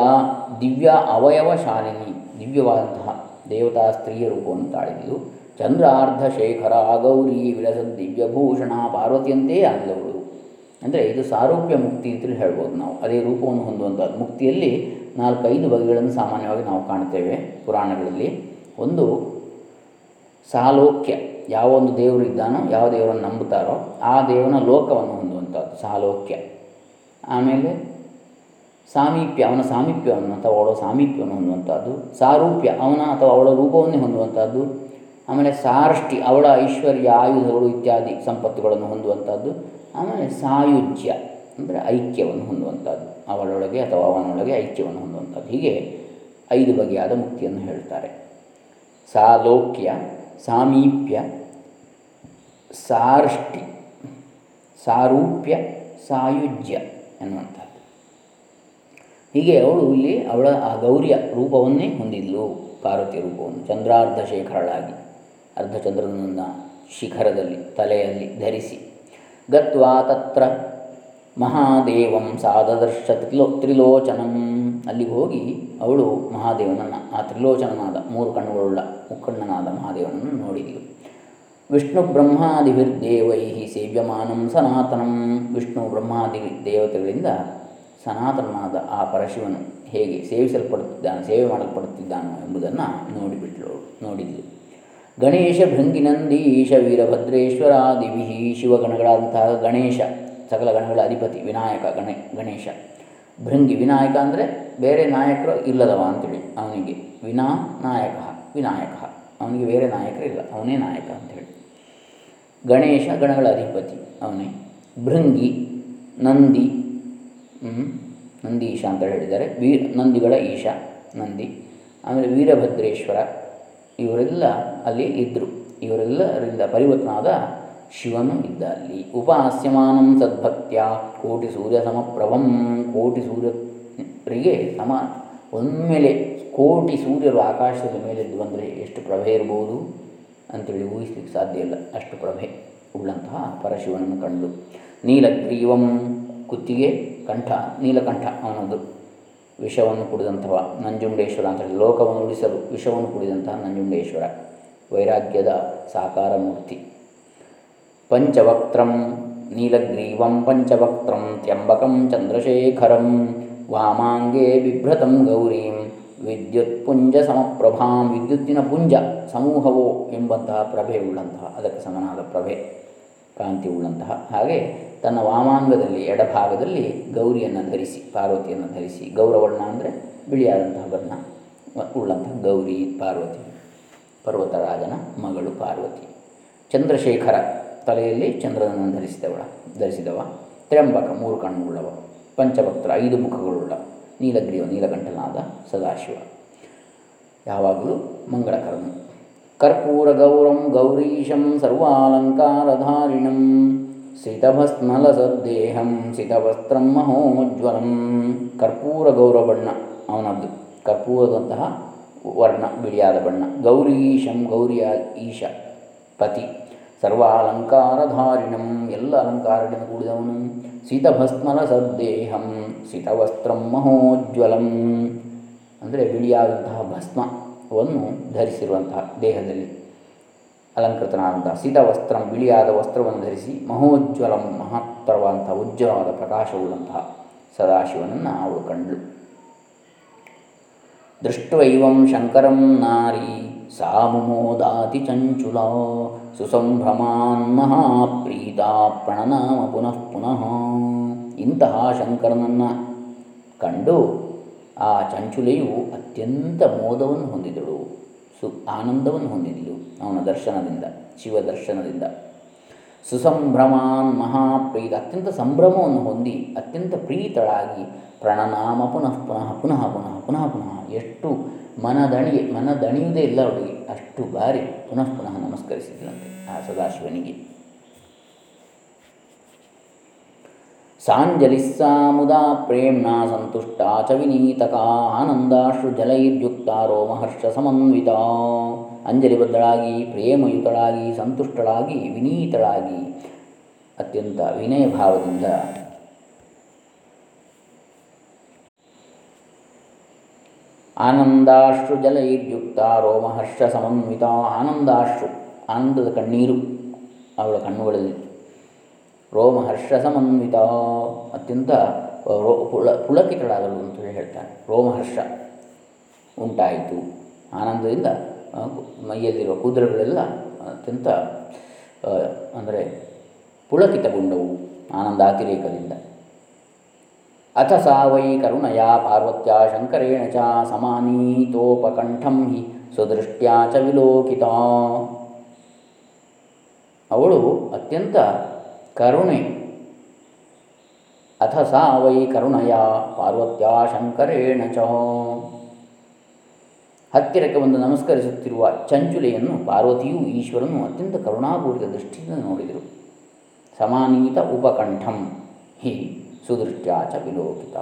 ದಿವ್ಯ ಅವಯವಶಾಲಿನಿ, ದಿವ್ಯವಾದಂತಹ ದೇವತಾ ಸ್ತ್ರೀಯ ರೂಪವನ್ನು ತಾಳಿದ್ದು. ಚಂದ್ರಾರ್ಧ ಶೇಖರ, ಗೌರಿ ವಿಳಸ ದಿವ್ಯಭೂಷಣ ಪಾರ್ವತಿಯಂತೆಯೇ ಆದವಳು ಅಂದರೆ ಇದು ಸಾರೂಪ್ಯ ಮುಕ್ತಿ ಅಂತಲೇ ಹೇಳ್ಬೋದು ನಾವು. ಅದೇ ರೂಪವನ್ನು ಹೊಂದುವಂಥದ್ದು ಮುಕ್ತಿಯಲ್ಲಿ ನಾಲ್ಕೈದು ಬಗೆಗಳನ್ನು ಸಾಮಾನ್ಯವಾಗಿ ನಾವು ಕಾಣ್ತೇವೆ ಪುರಾಣಗಳಲ್ಲಿ. ಒಂದು, ಸಾಲೋಕ್ಯ. ಯಾವ ಒಂದು ದೇವರು ಇದ್ದಾನೋ, ಯಾವ ದೇವರನ್ನು ನಂಬುತ್ತಾರೋ, ಆ ದೇವನ ಲೋಕವನ್ನು ಹೊಂದುವಂಥದ್ದು ಸಾಲೋಕ್ಯ. ಆಮೇಲೆ ಸಾಮೀಪ್ಯ, ಅವನ ಸಾಮೀಪ್ಯವನ್ನು ಅಥವಾ ಅವಳ ಸಾಮೀಪ್ಯವನ್ನು ಹೊಂದುವಂಥದ್ದು, ಸಾರೂಪ್ಯ, ಅವನ ಅಥವಾ ಅವಳ ರೂಪವನ್ನೇ ಹೊಂದುವಂಥದ್ದು, ಆಮೇಲೆ ಸಾರಷ್ಟಿ, ಅವಳ ಐಶ್ವರ್ಯ, ಆಯುಧಗಳು ಇತ್ಯಾದಿ ಸಂಪತ್ತುಗಳನ್ನು ಹೊಂದುವಂಥದ್ದು, ಆಮೇಲೆ ಸಾಯುಜ್ಯ ಅಂದರೆ ಐಕ್ಯವನ್ನು ಹೊಂದುವಂಥದ್ದು, ಅವಳೊಳಗೆ ಅಥವಾ ಅವನೊಳಗೆ ಐಕ್ಯವನ್ನು ಹೊಂದುವಂಥದ್ದು. ಹೀಗೆ ಐದು ಬಗೆಯಾದ ಮುಕ್ತಿಯನ್ನು ಹೇಳ್ತಾರೆ. ಸಾಲೋಕ್ಯ, ಸಾಮೀಪ್ಯ, ಸಾರಷ್ಟಿ, ಸಾರೂಪ್ಯ, ಸಾಯುಜ್ಯ ಎನ್ನುವಂಥದ್ದು. ಹೀಗೆ ಅವಳು ಇಲ್ಲಿ ಅವಳ ಆ ಗೌರಿಯ ರೂಪವನ್ನೇ ಹೊಂದಿದ್ಲು ಪಾರ್ವತಿ ರೂಪವನ್ನು ಚಂದ್ರಾರ್ಧ ಶೇಖರಳಾಗಿ ಅರ್ಧಚಂದ್ರನನ್ನು ಶಿಖರದಲ್ಲಿ, ತಲೆಯಲ್ಲಿ ಧರಿಸಿ, ಗತ್ವಾ ತತ್ರ ಮಹಾದೇವಂ ಸಾದದರ್ಶ ತ್ರಿಲೋ, ತ್ರಿಲೋಚನಂ. ಅಲ್ಲಿಗೆ ಹೋಗಿ ಅವಳು ಮಹಾದೇವನನ್ನು, ಆ ತ್ರಿಲೋಚನನಾದ ಮೂರು ಕಣ್ಣುಗಳುಳ್ಳ ಮುಕ್ಕಣ್ಣನಾದ ಮಹಾದೇವನನ್ನು ನೋಡಿದಳು. ವಿಷ್ಣು ಬ್ರಹ್ಮಾದಿಭಿರ್ದೇವೈ ಸೇವ್ಯಮಾನಂ ಸನಾತನಂ. ವಿಷ್ಣು ಬ್ರಹ್ಮಾದಿ ದೇವತೆಗಳಿಂದ ಸನಾತನನಾದ ಆ ಪರಶಿವನು ಹೇಗೆ ಸೇವಿಸಲ್ಪಡುತ್ತಿದ್ದಾನೆ, ಸೇವೆ ಮಾಡಲ್ಪಡುತ್ತಿದ್ದಾನೋ ಎಂಬುದನ್ನು ನೋಡಿಬಿಟ್ಲು, ನೋಡಿದ್ಲು. ಗಣೇಶ ಭೃಂಗಿನಂದೀಶ ವೀರಭದ್ರೇಶ್ವರಾದಿಭಿ ಶಿವಗಣಗಳಾದಂತಹ ಗಣೇಶ, ಸಕಲ ಗಣಗಳ ಅಧಿಪತಿ, ವಿನಾಯಕ ಗಣೆ, ಗಣೇಶ. ಭೃಂಗಿ ವಿನಾಯಕ ಅಂದರೆ ಬೇರೆ ನಾಯಕರು ಇಲ್ಲದವ ಅಂತೇಳಿ ಅವನಿಗೆ. ವಿನಾ ನಾಯಕ, ವಿನಾಯಕ. ಅವನಿಗೆ ಬೇರೆ ನಾಯಕರಿಲ್ಲ ಅವನೇ ನಾಯಕ ಅಂತೇಳಿ. ಗಣೇಶ ಗಣಗಳ ಅಧಿಪತಿ ಅವನೇ. ಭೃಂಗಿ, ನಂದಿ ನಂದೀಶ ಅಂತ ಹೇಳಿದ್ದಾರೆ. ವೀರ, ನಂದಿಗಳ ಈಶ, ನಂದಿ. ಆಮೇಲೆ ವೀರಭದ್ರೇಶ್ವರ, ಇವರೆಲ್ಲ ಅಲ್ಲಿ ಇದ್ದರು ಇವರೆಲ್ಲರಿಂದ ಪರಿವರ್ತನಾದ ಶಿವನು ಇದ್ದ ಅಲ್ಲಿ. ಉಪಾಸ್ಯಮಾನಂ ಸದ್ಭಕ್ತ್ಯ, ಕೋಟಿ ಸೂರ್ಯ ಸಮಪ್ರಭಂ ಕೋಟಿ ಸೂರ್ಯರಿಗೆ ಸಮ. ಒಮ್ಮೆಲೆ ಕೋಟಿ ಸೂರ್ಯರು ಆಕಾಶದ ಮೇಲೆದ್ದು ಬಂದರೆ ಎಷ್ಟು ಪ್ರಭೆ ಇರ್ಬೋದು ಅಂತೇಳಿ ಊಹಿಸ್ಲಿಕ್ಕೆ ಸಾಧ್ಯ ಇಲ್ಲ. ಅಷ್ಟು ಪ್ರಭೆ ಉಳ್ಳಂತಹ ಪರಶಿವನನ್ನು ಕಂಡು. ನೀಲಗ್ರೀವಂ ಕುತ್ತಿಗೆ ಕಂಠ, ನೀಲಕಂಠ ಅವನದು ವಿಷವನ್ನು ಕುಡಿದಂಥವ ನಂಜುಂಡೇಶ್ವರ ಅಂತ ಹೇಳಿ ಲೋಕವನ್ನು ಉಳಿಸಲು ವಿಷವನ್ನು ಕುಡಿದಂತಹ ನಂಜುಂಡೇಶ್ವರ, ವೈರಾಗ್ಯದ ಸಾಕಾರ ಮೂರ್ತಿ. ಪಂಚವಕ್ತ್ರಂ ನೀಲಗ್ರೀವಂ ಪಂಚವಕ್ತ್ರಂ ತ್ಯಂಬಕಂ ಚಂದ್ರಶೇಖರಂ ವಾಮಾಂಗೇ ಬಿಭ್ರತಂ ಗೌರೀಂ ವಿದ್ಯುತ್ ಪುಂಜ ಸಮಪ್ರಭಾಂ ವಿದ್ಯುತ್ತಿನ ಪುಂಜ ಸಮೂಹವೋ ಎಂಬಂತಹ ಪ್ರಭೆ ಉಳ್ಳಂತಹ ಅದಕ್ಕೆ ಸಮನಾದ ಪ್ರಭೆ ಕಾಂತಿ ಉಳ್ಳಂತಹ ಹಾಗೆ ತನ್ನ ವಾಮಾಂಗದಲ್ಲಿ ಎಡಭಾಗದಲ್ಲಿ ಗೌರಿಯನ್ನು ಧರಿಸಿ, ಪಾರ್ವತಿಯನ್ನು ಧರಿಸಿ, ಗೌರವರ್ಣ ಅಂದರೆ ಬಿಳಿಯಾದಂತಹ ಬಣ್ಣ ಉಳ್ಳಂತಹ ಗೌರಿ, ಪಾರ್ವತಿ ಪರ್ವತರಾಜನ ಮಗಳು ಪಾರ್ವತಿ. ಚಂದ್ರಶೇಖರ ತಲೆಯಲ್ಲಿ ಚಂದ್ರನನ್ನು ಧರಿಸಿದವಳ, ಧರಿಸಿದವ. ತ್ರ್ಯಂಬಕ ಮೂರು ಕಣ್ಣುಳ್ಳವ ಪಂಚಭಕ್ತರ ಐದು ಮುಖಗಳುಳ್ಳ ನೀಲಗ್ರೀವ ನೀಲಕಂಠನಾದ ಸದಾಶಿವ. ಯಾವಾಗಲೂ ಮಂಗಳಕರನು. ಕರ್ಪೂರ ಗೌರಂ ಗೌರೀಶಂ ಸರ್ವಾಲಂಕಾರಧಾರಿಣಂ. ಸಿತಭಸ್ಮಲಸದ್ದೇಹಂ, ಸಿತವಸ್ತ್ರಂ ಮಹೋಜ್ವಲಂ. ಕರ್ಪೂರ ಗೌರ ಬಣ್ಣ ಅವನದ್ದು. ಕರ್ಪೂರದಂತಹ ವರ್ಣ, ಬಿಳಿಯಾದ ಬಣ್ಣ. ಗೌರೀಶಂ ಗೌರಿಯ ಈಶ, ಪತಿ. ಸರ್ವಾಲಂಕಾರಧಾರಿಣಂ, ಎಲ್ಲ ಅಲಂಕಾರದಿಂದ ಕೂಡಿದವನು. ಸಿತಭಸ್ಮಲ ಸದ್ದೇಹಂ ಸಿತವಸ್ತ್ರಂ ಮಹೋಜ್ವಲಂ. ಅಂದರೆ ಬಿಳಿಯಾದಂತಹ ಭಸ್ಮವನ್ನು ಧರಿಸಿರುವಂತಹ ದೇಹದಲ್ಲಿ. ಅಲಂಕೃತನಾದಂತಹ ಸಿತವಸ್ತ್ರಂ, ಬಿಳಿಯಾದ ವಸ್ತ್ರವನ್ನು ಧರಿಸಿ ಮಹೋಜ್ವಲಂ ಮಹತ್ತರವಾದಂತಹ ಉಜ್ವಲವಾದ ಪ್ರಕಾಶವುಳ್ಳಂತಹ ಸದಾಶಿವನನ್ನು ಅವಳು ಕಂಡಳು. ದೃಷ್ಟ್ವೈವಂ ಶಂಕರಂ ನಾರಿ ಸಾ ಮುಮೋದಾತಿ ಚಂಚುಲ ಸುಸಂಭ್ರಮಾನ್ ಮಹಾಪ್ರೀತ ಪ್ರಣನಾಮ ಪುನಃ ಪುನಃ. ಇಂತಹ ಶಂಕರನನ್ನು ಕಂಡು ಆ ಚಂಚುಲೆಯು ಅತ್ಯಂತ ಮೋದವನ್ನು ಹೊಂದಿದಳು. ಸು ಆನಂದವನ್ನು ಹೊಂದಿದ್ಲು ಅವನ ದರ್ಶನದಿಂದ, ಶಿವ ದರ್ಶನದಿಂದ. ಸುಸಂಭ್ರಮಾನ್ ಮಹಾಪ್ರೀತ, ಅತ್ಯಂತ ಸಂಭ್ರಮವನ್ನು ಹೊಂದಿ, ಅತ್ಯಂತ ಪ್ರೀತಳಾಗಿ ಪ್ರಣನಾಮ ಪುನಃ ಪುನಃ ಪುನಃ ಪುನಃ ಪುನಃ ಪುನಃ ಎಷ್ಟು ಮನದಣಿಗೆ ಮನದಣಿಯುವುದೇ ಇಲ್ಲ ಅವಳಿಗೆ, ಅಷ್ಟು ಬಾರಿ ಪುನಃ ಪುನಃ ನಮಸ್ಕರಿಸಿದ್ರಂತೆ ಆ ಸದಾಶಿವನಿಗೆ. ಸಾಂಜಲಿಸ್ಸಾ ಮುದಾ ಸಂತುಷ್ಟಾ ಚ ವಿನೀತಕ ಆನಂದಾಶ್ರು ಜಲೈರ್ಯುಕ್ತ ರೋಮಹರ್ಷ ಸಮನ್ವಿತ ಅಂಜಲಿಬದ್ಧಳಾಗಿ, ಪ್ರೇಮಯುತಳಾಗಿ, ಸಂತುಷ್ಟಳಾಗಿ, ವಿನೀತಳಾಗಿ, ಅತ್ಯಂತ ವಿನಯ ಭಾವದಿಂದ. ಆನಂದಾಶ್ರು ಜಲೈರ್ಯುಕ್ತ ರೋಮಹರ್ಷ ಸಮನ್ವಿತ ಆನಂದಾಶ್ರು, ಆನಂದದ ಕಣ್ಣೀರು ಅವಳ ಕಣ್ಣುಗಳಲ್ಲಿ. ರೋಮಹರ್ಷ ಸಮನ್ವಿತ ಅತ್ಯಂತ ರೋ, ಪುಳ, ಪುಳಕಿತಳಾದಳು ಅಂತೇಳಿ ಹೇಳ್ತಾನೆ. ರೋಮಹರ್ಷ ಉಂಟಾಯಿತು. ಆನಂದದಿಂದ ಮೈಯಲ್ಲಿರುವ ಕೂದಲುಗಳೆಲ್ಲ ಅತ್ಯಂತ ಅಂದರೆ ಪುಳಕಿತಗೊಂಡವು ಆನಂದಾತಿರೇಕದಿಂದ ಅಥ ಸಾ ವೈ ಕರುಣಯ ಪಾರ್ವತ್ಯ ಶಂಕರೇಣ ಚ ಸಮಾನೀತೋಪಕಂಠಂ ಹಿ ಸ್ವದೃಷ್ಟ್ಯಾ ಚ ವಿಲೋಕಿತ. ಅವಳು ಅತ್ಯಂತ ಕರುಣೆ. ಅಥ ಸಾ ವೈ ಕರುಣಯ ಪಾರ್ವತ್ಯ ಶಂಕರೇಣ ಚ. ಹತ್ತಿರಕ್ಕೆ ಒಂದು ನಮಸ್ಕರಿಸುತ್ತಿರುವ ಚಂಚುಲೆಯನ್ನು ಪಾರ್ವತಿಯು ಈಶ್ವರನು ಅತ್ಯಂತ ಕರುಣಾಪೂರಿತ ದೃಷ್ಟಿಯಿಂದ ನೋಡಿದರು. ಸಮಾನೀತ ಉಪಕಂಠಂ ಹಿ ಸುದೃಷ್ಟ್ಯಾ ಚ ವಿಲೋಕಿತ.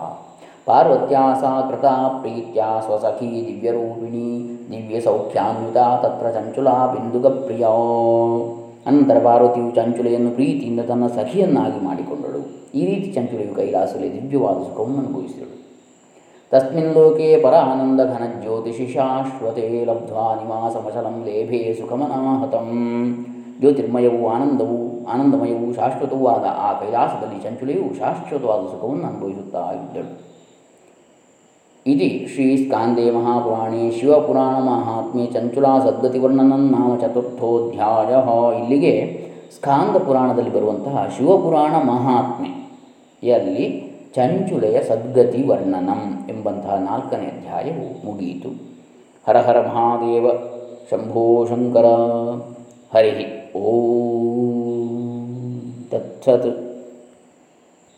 ಪಾರ್ವತ್ಯಾ ಸಾ ಕೃತ ಪ್ರೀತ್ಯ ಸ್ವಸಖಿ ದಿವ್ಯರೂಪಿಣಿ ದಿವ್ಯಸೌಖ್ಯಾನ್ವಿತ ತತ್ರ ಚಂಚುಲಾ ಬಿಂದುಗಪ್ರಿಯ. ಅನಂತರ ಪಾರ್ವತಿಯು ಚಂಚುಲೆಯನ್ನು ಪ್ರೀತಿಯಿಂದ ತನ್ನ ಸಖಿಯನ್ನಾಗಿ ಮಾಡಿಕೊಂಡಳು. ಈ ರೀತಿ ಚಂಚುಲೆಯು ಕೈಲಾಸದಲ್ಲಿ ದಿವ್ಯವಾದ ಸುಖವನ್ನು ಅನುಭವಿಸಿದಳು. ತಸ್ಮಿನ್ ಲೋಕೆ ಪರಾನಂದ ಘನ ಜ್ಯೋತಿಷಿ ಶಾಶ್ವತೆ ಲಬ್ಧ್ವಾ ನಿವಾಸಮಚಲಂ ಲೇಭೆ ಸುಖಮನಾಹತಂ. ಜ್ಯೋತಿರ್ಮಯವೂ ಆನಂದವು, ಆನಂದಮಯವೂ ಶಾಶ್ವತವೂ ಆದ ಆ ಕೈಲಾಸದಲ್ಲಿ ಚಂಚುಲೆಯು ಶಾಶ್ವತವಾದ ಸುಖವನ್ನು ಅನುಭವಿಸುತ್ತಾ ಇದ್ದಳು. ಇತಿ ಶ್ರೀ ಸ್ಕಾಂದೇ ಮಹಾಪುರಾಣೇ ಶಿವಪುರಾಣ ಮಹಾತ್ಮೆ ಚಂಚುಲಾ ಸದ್ಗತಿ ವರ್ಣನನ್ ನಾಮ ಚತುರ್ಥೋಧ್ಯಾಯ ಇಲ್ಲಿಗೆ ಸ್ಕಾಂದ ಪುರಾಣದಲ್ಲಿ ಬರುವಂತಹ ಶಿವಪುರಾಣ ಮಹಾತ್ಮೆಯಲ್ಲಿ ಚಂಚುಲೆಯ ಸದ್ಗತಿ ವರ್ಣನಂ ಎಂಬಂತಹ ನಾಲ್ಕನೇ ಅಧ್ಯಾಯವು ಮುಗಿಯಿತು. ಹರ ಹರ ಮಹಾದೇವ, ಶಂಭೋ ಶಂಕರ, ಹರಿ ಓ ತತ್ಸತ್.